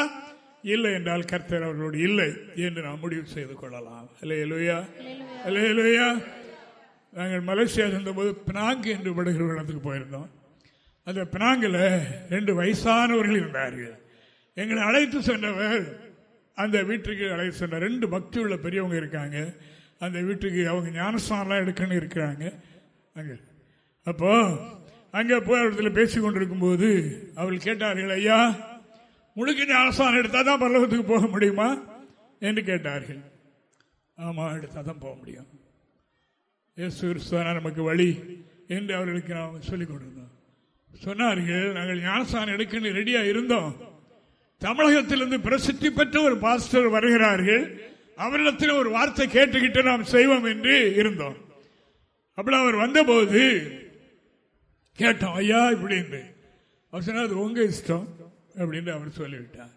இல்லை என்றால் கர்த்தர் அவர்களோடு இல்லை என்று நாம் முடிவு செய்து கொள்ளலாம். இல்லையா இல்லையா நாங்கள் மலேசியா இருந்தபோது பினாங்கு என்று விடுகிற இடத்துக்கு போயிருந்தோம். அந்த பினாங்கில் ரெண்டு வயசானவர்கள் இருந்தார்கள். எங்களை அழைத்து சென்றவர் அந்த வீட்டுக்கு அழைத்து சென்ற ரெண்டு பக்தி உள்ள பெரியவங்க இருக்காங்க. அந்த வீட்டுக்கு அவங்க ஞானஸ்தானம்லாம் எடுக்கணும்னு இருக்கிறாங்க. அங்கே. அப்போ அங்கே போய் இடத்துல பேசி கொண்டிருக்கும் போது கேட்டார்கள் ஐயா முழுக்க ஞானஸ்தானம் எடுத்தால் தான் பல்லவத்துக்கு போக முடியுமா? என்று கேட்டார்கள். ஆமாம் எடுத்தால் தான் போக முடியும். இயேசு கிறிஸ்துவான நமக்கு வழி என்று அவர்களுக்கு நாம் சொல்லிக் கொண்டிருந்தோம் சொன்னார்கள் நாங்கள் ஞானஸ்தானம் எடுக்க ரெடியாக இருந்தோம். தமிழகத்திலிருந்து பிரசித்தி பெற்ற ஒரு பாஸ்டர் வருகிறார்கள். அவரிடத்தில் ஒரு வார்த்தை கேட்டுக்கிட்டு நாம் செய்வோம் என்று இருந்தோம். அப்படி அவர் வந்தபோது கேட்டோம் ஐயா இப்படின்னு அவர் சொன்னா அது உங்க இஷ்டம் அப்படின்னு அவர் சொல்லிவிட்டார்.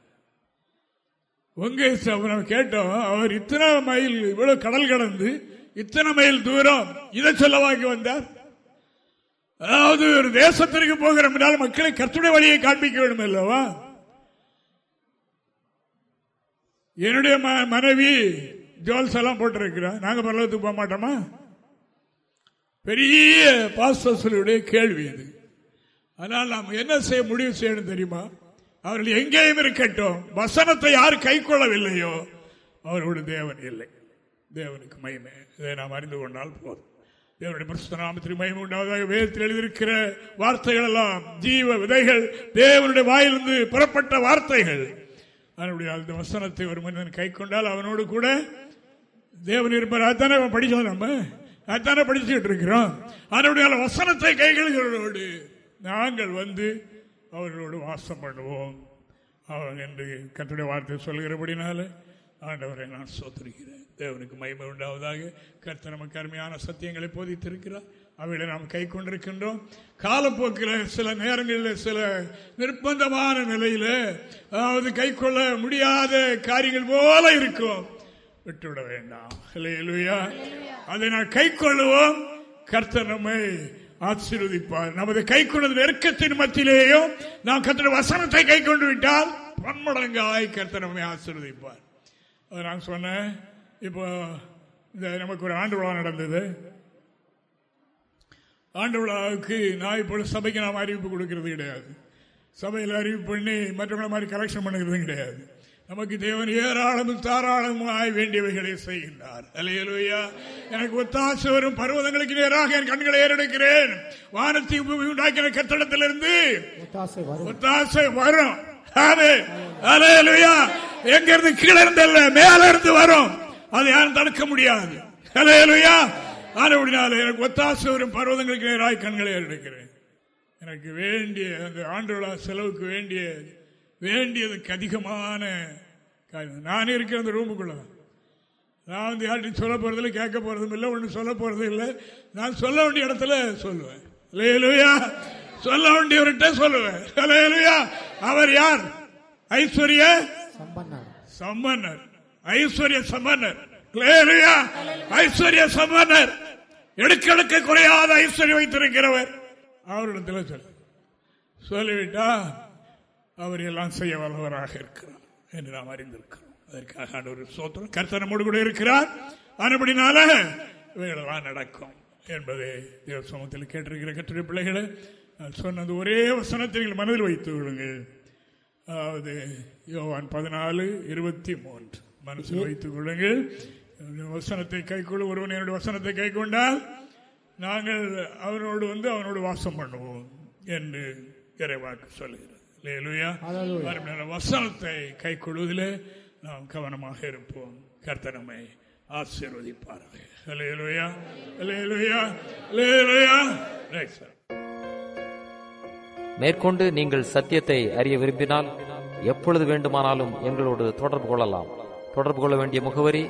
உங்க இஷ்டம் நம்ம கேட்டோம் அவர் இத்தனை மைல் இவ்வளவு கடல் கடந்து இத்தனை மைல் தூரம் இதை சொல்லவாக்கி வந்தார். அதாவது ஒரு தேசத்திற்கு போகிறோம் என்றால் மக்களை கற்றுடைய வழியை காண்பிக்க வேண்டும் அல்லவா என்னுடைய ம- மனைவி ஜுவல்ஸ் எல்லாம் போட்டிருக்கிறார் நாங்க பரலோகத்துக்கு போக மாட்டோமா? பெரிய பாஸ்டர்களுடைய கேள்வி இது. அதனால் நாம் என்ன செய்ய முடிவு செய்யணும் தெரியுமா? அவர்கள் எங்கேயும் இருக்கட்டும். வசனத்தை யார் கை கொள்ளவில்லையோ அவரோடு தேவன் இல்லை. தேவனுக்கு மயமே இதை நாம் அறிந்து கொண்டால் போதும். தேவனுடைய பரிசுத்த நாமத்திற்கு உண்டாவதாக வேதத்தில் எழுதியிருக்கிற வார்த்தைகள் எல்லாம் ஜீவ விதைகள் தேவனுடைய வாயிலிருந்து புறப்பட்ட வார்த்தைகள். அதனுடைய அந்த வசனத்தை ஒரு மனிதன் கை கொண்டால் அவனோடு கூட தேவன் இருப்பார். அதுதானே அவன் படிச்சோம் நம்ம? அதுதானே படிச்சுக்கிட்டு இருக்கிறோம். அதனுடைய வசனத்தை கைகளுகளோடு நாங்கள் வந்து அவர்களோடு வாசம் பண்ணுவோம். அவன் என்று கத்துடைய வார்த்தை சொல்கிறபடினால ஆண்டவரை நான் சோத்திருக்கிறேன். தேவனுக்கு மகிமை உண்டாவதாக கர்த்தர் நமக்கு அருமையான சத்தியங்களை போதித்திருக்கிறார். அவைகளை நாம் கை கொண்டிருக்கின்றோம் காலப்போக்கில் சில நேரங்களில் சில நிர்பந்தமான நிலையில் அதாவது கை கொள்ள முடியாத காரியங்கள் போல இருக்கும். விட்டுவிட வேண்டாம். இல்லையா அதை நான் கை கொள்ளுவோம் கர்த்தர் நம்மை ஆசீர்வதிப்பார். நமது கை கொண்டது நெருக்கத்தின் மத்தியிலேயும் நாம் கத்திர வசனத்தை கை கொண்டு விட்டால் பன்மடங்காய் கர்த்தர் நம்மை ஆசீர்வதிப்பார். அதை நான் சொன்னேன். இப்போ இந்த நமக்கு ஒரு ஆண்டு விழா நடந்தது. ஆண்டு விழாவுக்கு நான் இப்பொழுது சபைக்கு நாம் அறிவிப்பு கொடுக்கிறது கிடையாது. சபையில் அறிவிப்பு பண்ணி மற்றவங்களை மாதிரி கலெக்ஷன் பண்ணுகிறது கிடையாது. நமக்கு தேவன் ஏராளமும் தாராளமாய் வேண்டியவைகளை செய்கின்றார். அல்லேலூயா. எனக்கு ஒத்தாசை வரும் பர்வதங்களுக்கு நேராக என் கண்களை ஏறெடுக்கிறேன். வானத்தை உண்டாக்கின கட்டடத்திலிருந்து ஒத்தாசை வரும். அல்லேலூயா. எங்க இருந்து கீழே இருந்து மேல இருந்து வரும். அதை யாரும் தடுக்க முடியாது. ஹalleluya ஆனபடினால எனக்கு ஒத்தாசை வரும் பர்வதங்களுக்கு நேராய் கண்களை எடுக்கிறேன் எனக்கு வேண்டிய அந்த ஆண்டு விழா செலவுக்கு வேண்டிய வேண்டியதுக்கு அதிகமான காரியம். நான் இருக்கிற அந்த ரூமுக்குள்ள. நான் வந்து யார்ட்டையும் சொல்ல போறதில்லை கேட்க போறதும் இல்லை ஒன்றும் சொல்ல போறதும் இல்லை. நான் சொல்ல வேண்டிய இடத்துல சொல்லுவேன். லேலுயா சொல்ல வேண்டியவர்கிட்ட சொல்லுவேன். லேலுயா அவர் யார்? ஐஸ்வர்ய சம்பன்னர். ஐஸ்வர்ய சம்பன்னர். ஐஸ்வர்ய சம்பன்னர். எடுக்கெடுக்க குறையாத ஐஸ்வர்யம் வைத்திருக்கிறவர். அவரிடத்தில் சொல்ல சொல்லிவிட்டா அவர் எல்லாம் செய்ய வல்லவராக இருக்கிறார் என்று நாம் அறிந்திருக்கிறோம். அதற்காக ஒரு சோத்திரம் கர்த்தனமோடு கூட இருக்கிறார். ஆனபடினால இவைகளெல்லாம் நடக்கும் என்பதை தேவ சமூகத்தில் கேட்டிருக்கிற கட்டுரை பிள்ளைகளை நான் சொன்னது ஒரே வசனத்தை நீங்கள் மனதில் வைத்து விடுங்கள். அதாவது யோவான் பதினாலு இருபத்தி மூன்று. மனசில் வைத்துக் கொள்ளுங்கள். வசனத்தை கைக்கொள்ள ஒருவன் என்னுடைய வசனத்தை கை கொண்டால் நாங்கள் அவனோடு வந்து அவனோடு வாசம் பண்ணுவோம் என்று இறைவாக்கு சொல்லுகிறது வசனத்தை கை கொள்வதிலே நாம் கவனமாக இருப்போம். கர்த்தனமை ஆசீர்வதிப்பார்கள் லேலுயா லேலுயா லேலுயா ரைட் சார் மேற்கொண்டு நீங்கள் சத்தியத்தை அறிய விரும்பினால் எப்பொழுது வேண்டுமானாலும் எங்களோடு தொடர்பு கொள்ளலாம். தொடர்பு கொள்ள வேண்டிய முகவரி